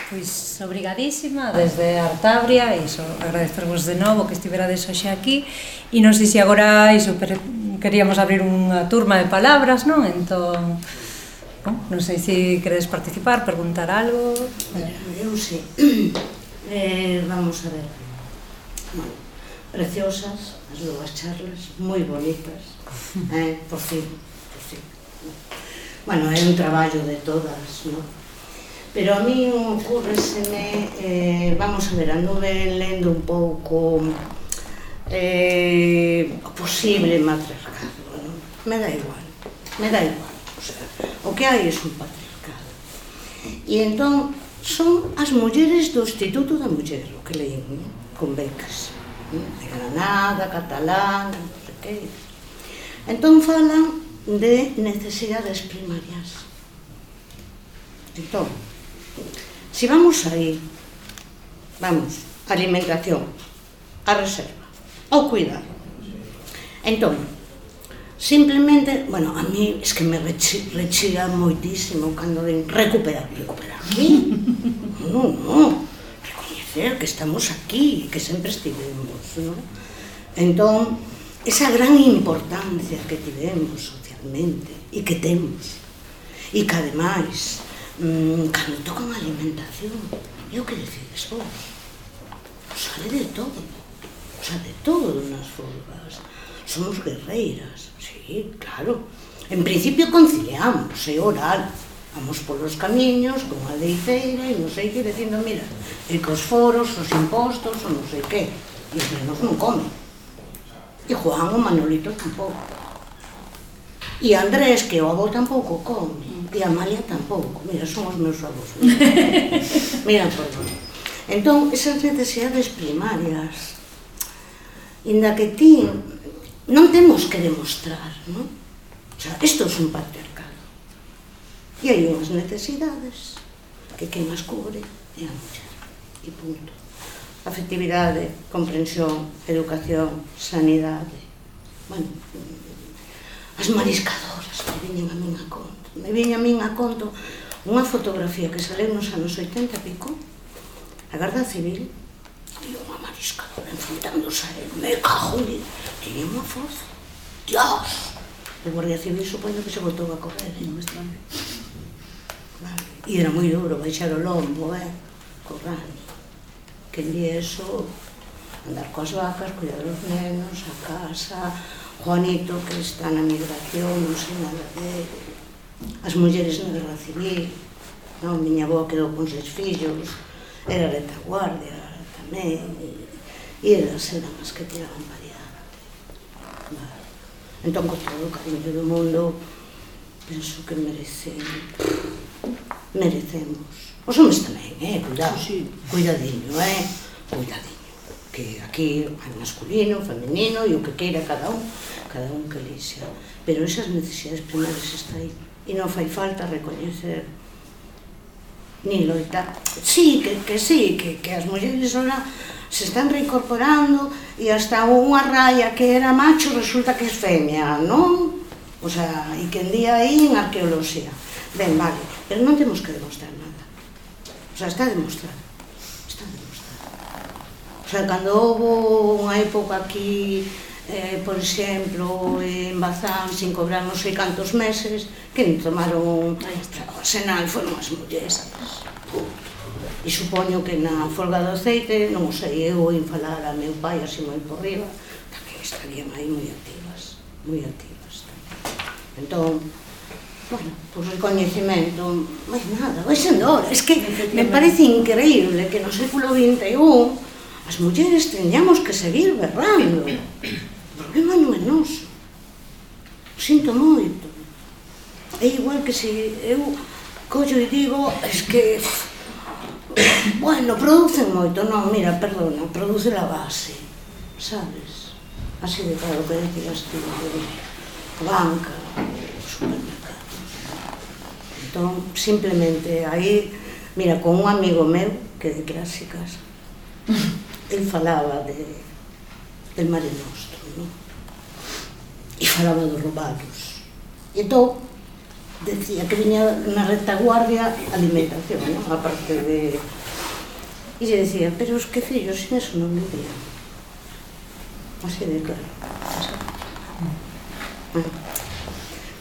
Pois obrigadísima desde Artabria, iso agradecervos de novo que estiverades hoxe aquí e non sei se agora iso pero queríamos abrir unha turma de palabras, non? Entón, non, non sei se queredes participar, preguntar algo. Eh, eu sei, Eh, vamos a ver. Bueno, preciosas as dúas charlas, moi bonitas, eh, por fin, por fin. Bueno, é un traballo de todas, non? Pero a mí ocurreseme, eh, vamos a ver, anduve lendo un pouco eh, o posible matriarcado. ¿no? Me da igual, me da igual. O, sea, o que hai é un patriarcado. E entón, son as mulleres do Instituto da Muller, o que leín, ¿no? con becas. ¿no? De Granada, Catalán, non sei que. Entón falan de necesidades primarias. Entón, Si vamos aí, vamos, alimentación, a reserva, ao cuidado. Entón, simplemente, bueno, a mí es que me rechi, rechira moitísimo cando de recuperar, recuperar. ¿Sí? no, no, recoñecer que estamos aquí, que sempre estivemos, ¿no? Entón, esa gran importancia que tivemos socialmente e que temos, e que ademais mm, cando tocan a alimentación, o que decides vos, sabe de todo, sabe de todo nas folgas, somos guerreiras, sí, claro, en principio conciliamos, ¿eh? é oral, vamos polos camiños, con a deifeira e non sei que dicindo, mira, e cos foros, os impostos, ou non sei que, e os nenos non comen. E Juan o Manolito tampouco. E Andrés, que o avó tampouco come tía Amalia tampouco. Mira, son os meus avós. Mira, por favor. Entón, esas necesidades primarias, inda que ti non temos que demostrar, non? O sea, isto é un patriarcado. E hai unhas necesidades que quen as cubre é a muller. E punto. Afectividade, comprensión, educación, sanidade. Bueno, as mariscadoras que viñen a min a conta me viña a min a conto unha fotografía que saleu nos anos 80 pico a Garda Civil e unha mariscadora enfrentándose a él me cajo e tiña unha forza Dios o Guardia Civil supoño que se botou a correr e non estranho. vale. e era moi duro baixar o lombo eh? corrando que en eso andar coas vacas, cuidar os nenos, a casa, Juanito que está na migración, non sei nada dele as mulleres na guerra civil, non? miña avó quedou con seis fillos, era retaguardia tamén, e eras eran as que tiraban para diante. Vale. Entón, con todo o cariño do mundo, penso que merecen, merecemos. Os homens tamén, eh, cuidado, sí, sí. cuidadiño, eh, cuidadiño. Que aquí hai masculino, femenino e o que queira cada un, cada un que lixa. Pero esas necesidades primarias está aí e non fai falta recoñecer ni loitar. Sí, que, que sí, que, que as mulleres ora se están reincorporando e hasta unha raya que era macho resulta que é femia, non? O sea, e que en día aí en arqueoloxía. Ben, vale, pero non temos que demostrar nada. O sea, está demostrado. Está demostrado. O sea, cando houve unha época aquí eh, por exemplo, en Bazán, sin cobrar non sei cantos meses, que nin tomaron o senal foron as mulleres. E supoño que na folga do aceite, non o sei, eu en falar a meu pai así moi por riba, tamén estarían aí moi activas, moi activas. Entón, bueno, por recoñecimento, máis nada, vai sendo hora. Es que me parece increíble que no século XXI as mulleres teñamos que seguir berrando problema non é noso. Sinto moito. É igual que se eu collo e digo, es que, bueno, producen moito. Non, mira, perdona, produce a base, sabes? Así de claro que decías tú, a banca, o supermercado. Entón, simplemente, aí, mira, con un amigo meu, que de clásicas, el falaba de, del mare nostro e falaba dos robados. e Entón, decía que viña na retaguardia alimentación, non? a parte de... E lle decía, pero os que fillos sin eso non vivían. Así de claro. Ah.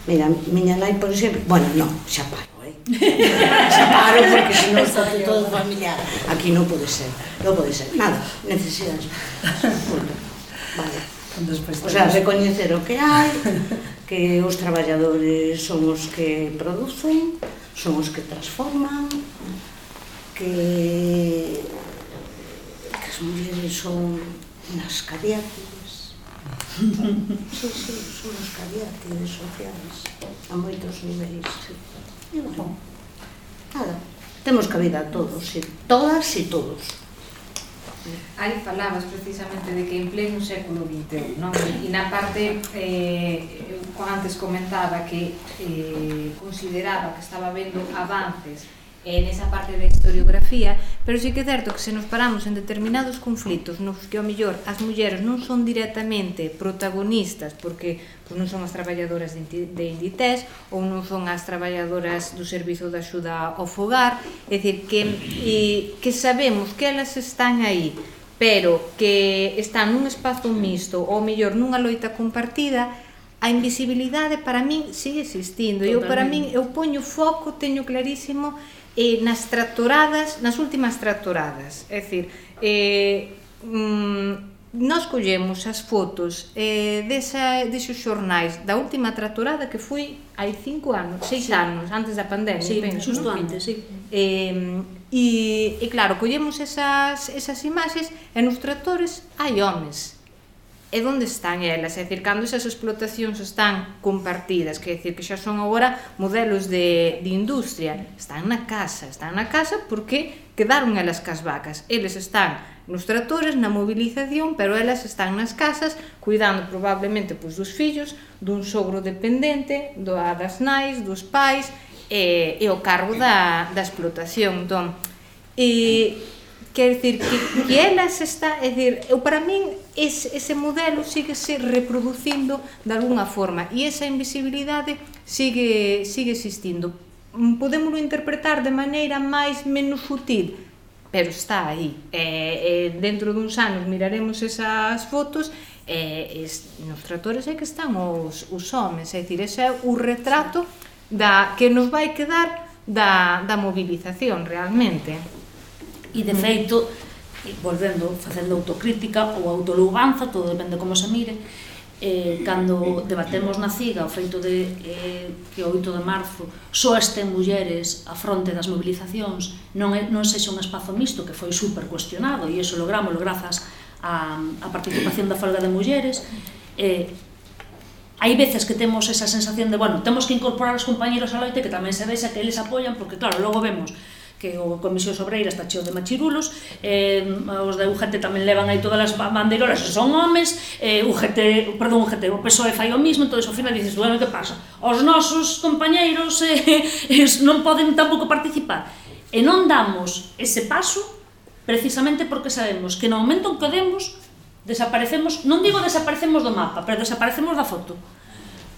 Mira, miña nai, por exemplo... Bueno, non, xa paro, eh? xa paro, porque se non está todo familiar. Aquí non pode ser, non pode ser. Nada, necesidades. Vale. Despois o sea, recoñecer o que hai, que os traballadores son os que producen, son os que transforman, que, que as mulleres son nas cadiates. sí, sí, son os cadiates sociais a moitos niveis. Sí. E bueno, nada, temos cabida a todos, e todas e todos. Aí falabas precisamente de que en pleno século XX, non? E na parte, eh, eu antes comentaba que eh, consideraba que estaba vendo avances en esa parte da historiografía, pero sí que é certo que se nos paramos en determinados conflitos nos que ao mellor as mulleres non son directamente protagonistas porque pois, non son as traballadoras de Inditex ou non son as traballadoras do Servizo de Axuda ao Fogar, é dicir, que, e, que sabemos que elas están aí, pero que están nun espazo mixto ou mellor nunha loita compartida, a invisibilidade para min sigue existindo. Totalmente. Eu para min eu poño foco, teño clarísimo eh, nas tractoradas, nas últimas tractoradas, é dicir, eh, mm, nós collemos as fotos eh, desa, deses xornais da última tractorada que foi hai cinco anos, seis sí. anos, antes da pandemia. Sí, penso, justo no? antes, sí. Eh, e, e claro, collemos esas, esas imaxes e nos tractores hai homes e onde están elas? É dicir, cando esas explotacións están compartidas, quer dicir, que xa son agora modelos de, de industria, están na casa, están na casa porque quedaron elas cas vacas. Eles están nos tratores, na mobilización, pero elas están nas casas cuidando probablemente pois, dos fillos, dun sogro dependente, do das nais, dos pais, e, e o cargo da, da explotación. Entón, e, Quer dicir, que, que elas está, é dicir, eu para min ese, ese modelo sigue se reproducindo de alguna forma e esa invisibilidade sigue, sigue existindo. Podémoslo interpretar de maneira máis menos sutil, pero está aí. E, e dentro duns anos miraremos esas fotos e, es, nos tratores é que están os, os homens, é dicir, ese é o retrato da que nos vai quedar da, da mobilización realmente e de feito eh, volvendo, facendo autocrítica ou autolouganza, todo depende como se mire eh, cando debatemos na CIGA o feito de eh, que o 8 de marzo só estén mulleres a fronte das mobilizacións non, é, non sexa un espazo mixto que foi super cuestionado e iso logramos grazas a, a participación da folga de mulleres eh, hai veces que temos esa sensación de, bueno, temos que incorporar os compañeros a loite que tamén se vexa que eles apoian, porque claro, logo vemos que o Comisión Sobreira está cheo de machirulos, eh, os da UGT tamén levan aí todas as bandeirolas, son homes, eh, UGT, perdón, UGT, o PSOE fai o mismo, entón ao final dices, bueno, que pasa? Os nosos compañeiros eh, eh, non poden tampouco participar. E non damos ese paso precisamente porque sabemos que no momento en que demos desaparecemos, non digo desaparecemos do mapa, pero desaparecemos da foto.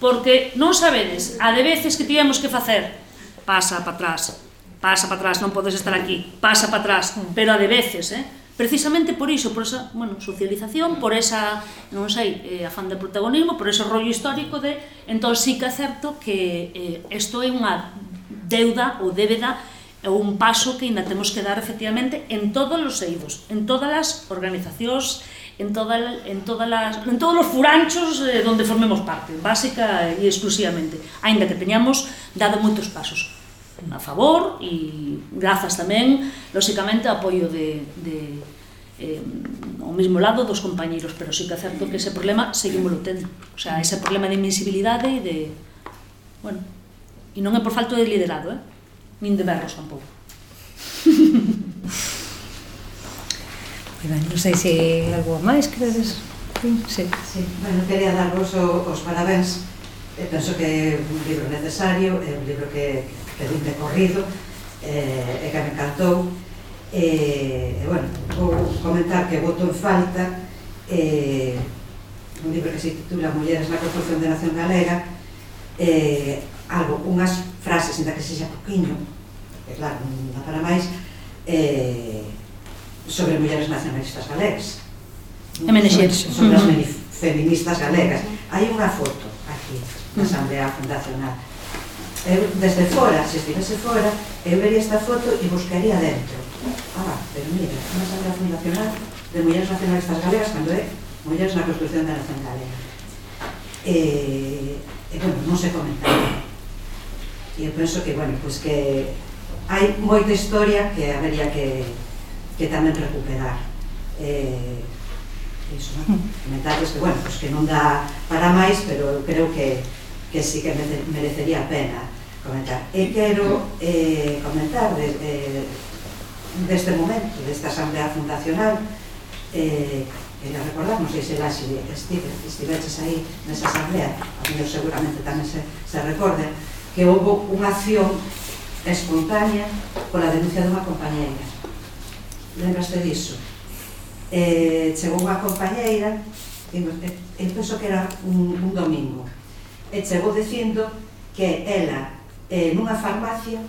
Porque non sabedes, a de veces que tivemos que facer, pasa para atrás, pasa para atrás, non podes estar aquí, pasa para atrás, mm. pero a de veces, eh? Precisamente por iso, por esa, bueno, socialización, mm. por esa, non sei, eh, afán de protagonismo, por ese rollo histórico de, entón sí que é certo que eh, isto é unha deuda ou débeda é un paso que ainda temos que dar efectivamente en todos os eidos, en todas as organizacións, en, toda, en, todas las, en todos os furanchos eh, donde formemos parte, básica e exclusivamente, aínda que teñamos dado moitos pasos a favor e grazas tamén, lóxicamente, apoio de, de eh, ao mesmo lado dos compañeros, pero sí que é certo que ese problema seguimos tendo. O sea, ese problema de invisibilidade e de... Bueno, e non é por falta de liderado, eh? nin de berros tampouco. Pois ben, non sei se algo máis queredes... Sí. sí. Bueno, quería darvos os, os parabéns. Eh, penso que é un libro necesario, é un libro que, que pedín de corrido eh, e que me encantou eh, e, eh, bueno, vou comentar que voto en falta eh, un libro que se titula Mulleres na construcción de nación galega eh, algo, unhas frases, ainda que sexa poquinho que claro, non dá para máis eh, sobre mulleres nacionalistas galegas Emenexerse. Sobre as feministas galegas. Hai unha foto aquí, na Asamblea Fundacional eu desde fora, se estivese fora, eu vería esta foto e buscaría dentro. Ah, pero mira, unha asamblea fundacional de mulleres nacionalistas galegas, cando é mulleres na construción da nación galega. E, e bueno, non se comentaba. E eu penso que, bueno, pois que hai moita historia que habería que, que tamén recuperar. E, iso, non? Comentarles mm. que, bueno, pois que non dá para máis, pero eu creo que que sí que merecería a pena comentar. E quero eh, comentar de, de, deste momento, desta Asamblea Fundacional, eh, e recordar, non sei se lá si estive, estiveches aí nesa asamblea, a mí seguramente tamén se, se recorde, que houve unha acción espontánea pola denuncia dunha compañeira. Lembraste disso? Eh, chegou unha compañeira, e, e penso que era un, un domingo, e chegou dicindo que ela eh, nunha farmacia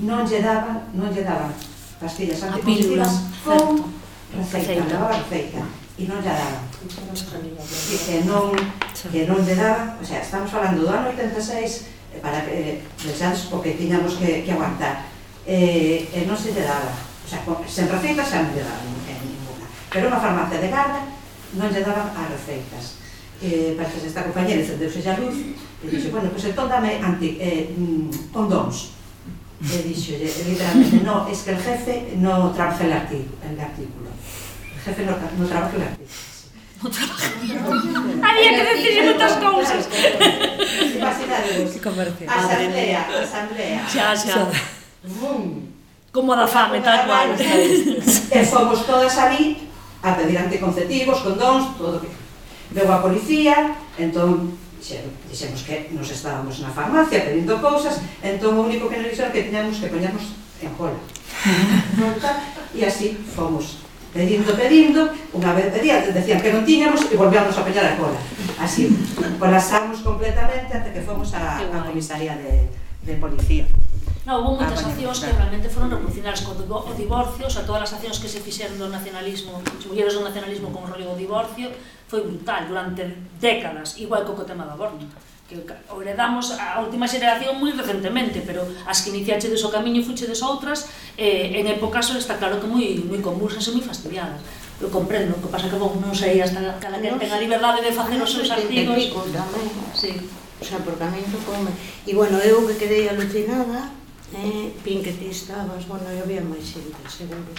non lle daban, non lle daban pastillas anticonceptivas con receita, levaba receita e non lle daban. E que non, que non lle daban, o sea, estamos falando do ano 86 eh, para que eh, pensades o que tiñamos que, que aguantar. eh, e non se lle daba, o sea, sen receita xa non lle daban en ninguna. Pero unha farmacia de garda non lle daban as receitas eh, parece que está con Falleres, xa Deus a luz, e dixo, bueno, pois pues, entón dame anti, eh, mm, condóns. E dixo, eh, literalmente, no, es que el jefe no trabaja el, arti, el artículo. El jefe no, no trabaja el artículo. No Había que decir moitas cousas. Asamblea, asamblea. Xa, xa. Mm. Como da fame, tal cual. E fomos todas ali a pedir anticonceptivos, condóns, todo que Veu a policía, entón dixemos que nos estábamos na farmacia pedindo cousas, entón o único que nos dixeron que tiñamos que poñernos en cola. e así fomos pedindo, pedindo, unha vez pedía, decían que non tiñamos e volvíamos a peñar a cola. Así, colapsamos completamente até que fomos a, a comisaría de, de policía. No, houve moitas accións que realmente foron revolucionarias co o divorcio, o sea, todas as accións que se fixeron do nacionalismo, mulleres do nacionalismo con o rollo do divorcio, foi brutal durante décadas, igual co tema do aborto. que o heredamos a última xeración moi recentemente, pero as que iniciaxedes o camiño fuxedes outras, eh, en épocas está claro que moi moi convulsas e moi fastidiadas. Eu comprendo, o que pasa que bon, non sei hasta cada que tenga liberdade de facer os seus artigos. Tamén. Sí. O sea, porque a mí come. E bueno, eu que quedei alucinada, eh, pin que ti estabas, bueno, eu había máis xente, seguro.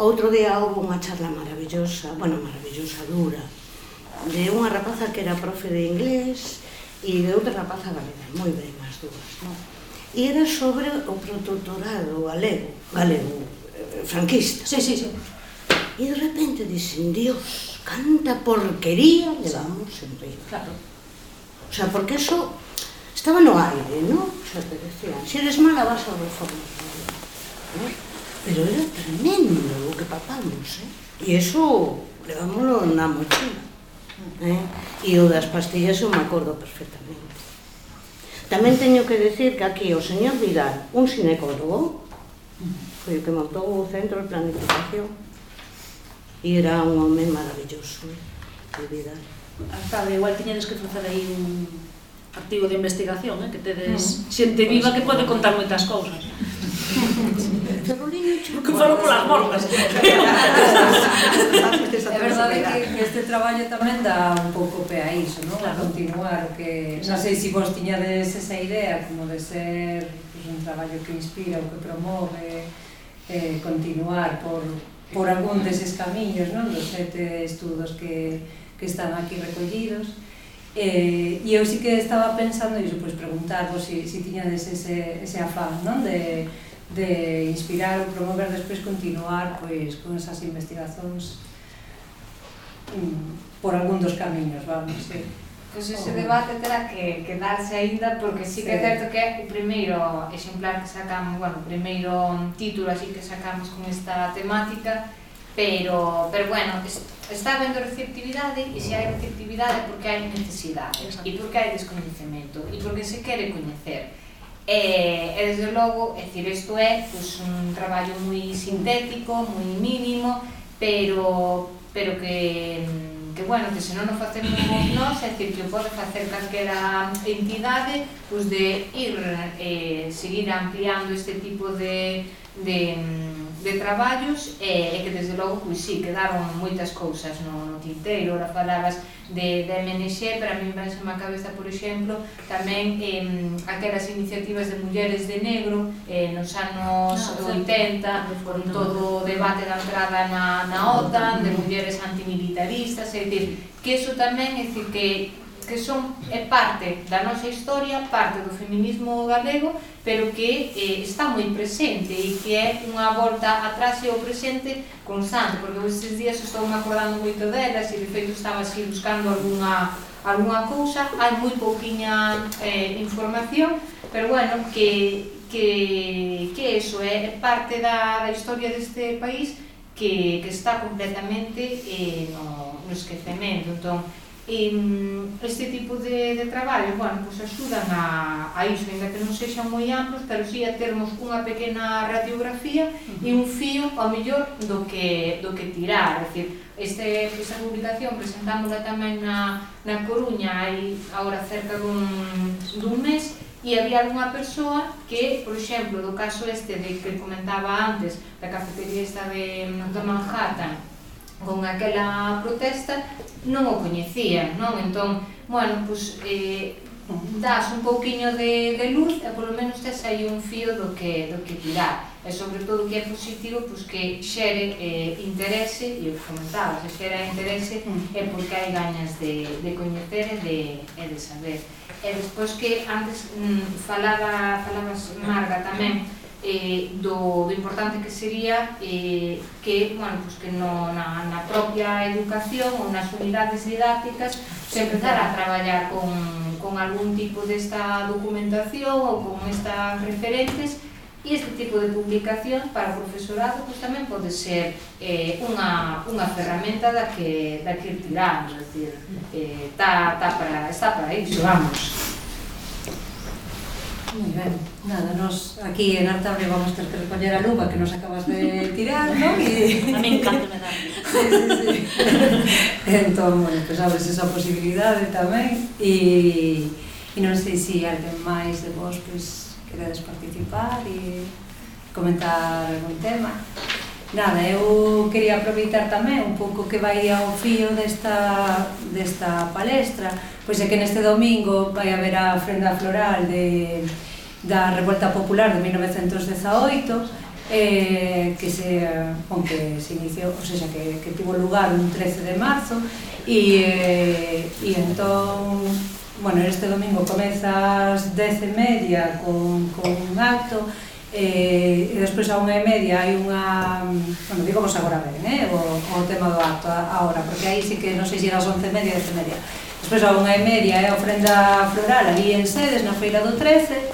Outro día houve unha charla maravillosa, bueno, maravillosa, dura, de unha rapaza que era profe de inglés e de outra rapaza galega, moi ben as dúas, non? E era sobre o protectorado galego, galego, eh, franquista. Sí, sí, sí. E de repente dicen, Dios, canta porquería levamos en río. Claro. O sea, porque eso estaba no aire, ¿no? O sea, te decían, si eres mala vas a reforma. ¿no? Pero era tremendo o que papamos, ¿eh? E eso levámoslo na mochila eh? e o das pastillas eu me acordo perfectamente tamén teño que decir que aquí o señor Vidal un sinecólogo, foi o que montou o centro de planificación e era un home maravilloso eh? o Vidal ah, Alfabe, igual tiñedes que facer aí un artigo de investigación, eh, que tedes mm. xente viva que pode contar moitas cousas. que foron polas mortas. é verdade que este traballo tamén dá un pouco pé a iso, non? Claro. A continuar, que non sei se si vos tiñades esa idea como de ser pues, un traballo que inspira ou que promove, eh, continuar por, por algún deses camiños, non? Dos sete estudos que, que están aquí recollidos. Eh, e eu sí que estaba pensando iso, pois preguntarvos se si, si tiñades ese, ese afán non? De, de inspirar ou promover despois continuar pois, con esas investigacións mm, por algún dos camiños, vamos, sí. Pois ese debate terá que, que darse aínda porque sí que é certo que é o primeiro exemplar que sacamos, bueno, o primeiro título así que sacamos con esta temática pero, pero bueno, está habendo receptividade e se hai receptividade porque hai necesidade Exacto. e porque hai descoñecemento e porque se quere coñecer e, e desde logo, é dicir, isto é pues, un traballo moi sintético moi mínimo pero, pero que que bueno, que se non o facemos nós, é dicir, que o pode facer calquera entidade, pois pues, de ir eh, seguir ampliando este tipo de de, de traballos e, e que desde logo, pois sí, quedaron moitas cousas no, no tinteiro, ora falabas de, de MNX, para mí me a cabeza, por exemplo, tamén eh, aquelas iniciativas de mulleres de negro eh, nos anos no, 80, con todo o debate da entrada na, na OTAN, de mulleres antimilitaristas, é dicir, que eso tamén, é dicir, que que son é parte da nosa historia, parte do feminismo galego, pero que eh, está moi presente e que é unha volta atrás e ao presente constante, porque estes días estou me acordando moito delas e de feito estaba así buscando alguna, alguna cousa, hai moi pouquiña eh, información, pero bueno, que, que, que eso eh, é parte da, da historia deste país que, que está completamente eh, no, no esquecemento. Entón, este tipo de, de traballo, bueno, pois axudan a, a iso, ainda que non sexan moi amplos, pero si sí a termos unha pequena radiografía uh -huh. e un fío, ao mellor, do que, do que tirar. É dicir, este, esta publicación presentámola tamén na, na Coruña, hai agora cerca dun, dun mes, e había algunha persoa que, por exemplo, do caso este de que comentaba antes, da cafetería esta de, de Manhattan, con aquela protesta non o coñecían, non? Entón, bueno, pues, eh, das un pouquiño de, de luz e polo menos tes aí un fío do que, do que tirar. E sobre todo que é positivo pois, que xere eh, interese e o comentaba, se xera interese mm. é porque hai gañas de, de coñecer e de, e de saber. E despois que antes mm, falaba, falabas Marga tamén eh, do, do importante que sería eh, que, bueno, pues que no, na, na propia educación ou nas unidades didácticas se empezara a traballar con, con algún tipo desta documentación ou con estas referentes E este tipo de publicación para o profesorado pues, tamén pode ser eh, unha, unha ferramenta da que, da que tiramos, é dicir, eh, está, está, para, está para iso, vamos. Moi ben, nada, nos aquí en Artable vamos ter que recoller a luva que nos acabas de tirar, non? E... A mí encanta me dá. sí, sí, sí. entón, bueno, pues abres esa posibilidade tamén e, e non sei se alguén máis de vos pues, queredes participar e comentar algún tema. Nada, eu quería aproveitar tamén un pouco que vai ao fío desta, desta palestra, pois é que neste domingo vai haber a ofrenda floral de, da Revolta Popular de 1918, eh, que se, con que se iniciou, ou seja, que, que tivo lugar un 13 de marzo, e, eh, e entón, bueno, este domingo comeza ás 10 e media con, con un acto, Eh, e despois a unha e media hai unha, bueno, digo vos agora ben, eh, o, o tema do acto a, hora, porque aí sí que non sei se era as once e media, e media. Despois a unha e media é eh, ofrenda floral ali en Sedes, na Feira do 13,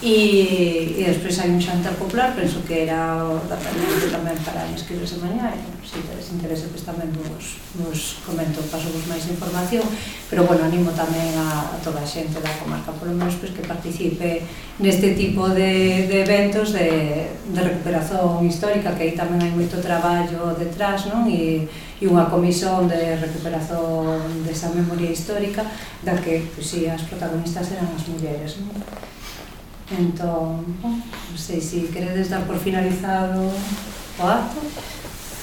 E, e despois hai un xantar popular, penso que era o da pandemia tamén para inscribirse mañá, e bueno, se tedes interese, pois tamén vos, vos comento, paso vos máis información, pero bueno, animo tamén a, a toda a xente da comarca, polo menos pois, que participe neste tipo de, de eventos de, de recuperación histórica, que aí tamén hai moito traballo detrás, non? E, e unha comisión de recuperación desa memoria histórica, da que, pois, si, as protagonistas eran as mulleres, non? Entón, non sei se queredes dar por finalizado o acto.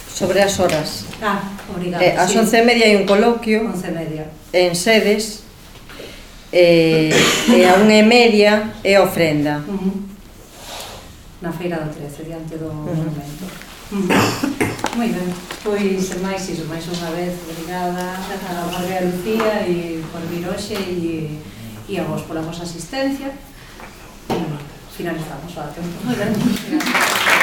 Sobre as horas. Ah, obrigado. Eh, ás sí. once media hai un coloquio. Once media. En sedes. Eh, e a unha e media é ofrenda. Uh -huh. Na feira do 13, diante do uh -huh. momento. Uh -huh. Moi ben, pois máis iso, máis unha vez, obrigada a María Lucía e por vir hoxe e, e a vos pola vosa asistencia. finalizamos. Gracias.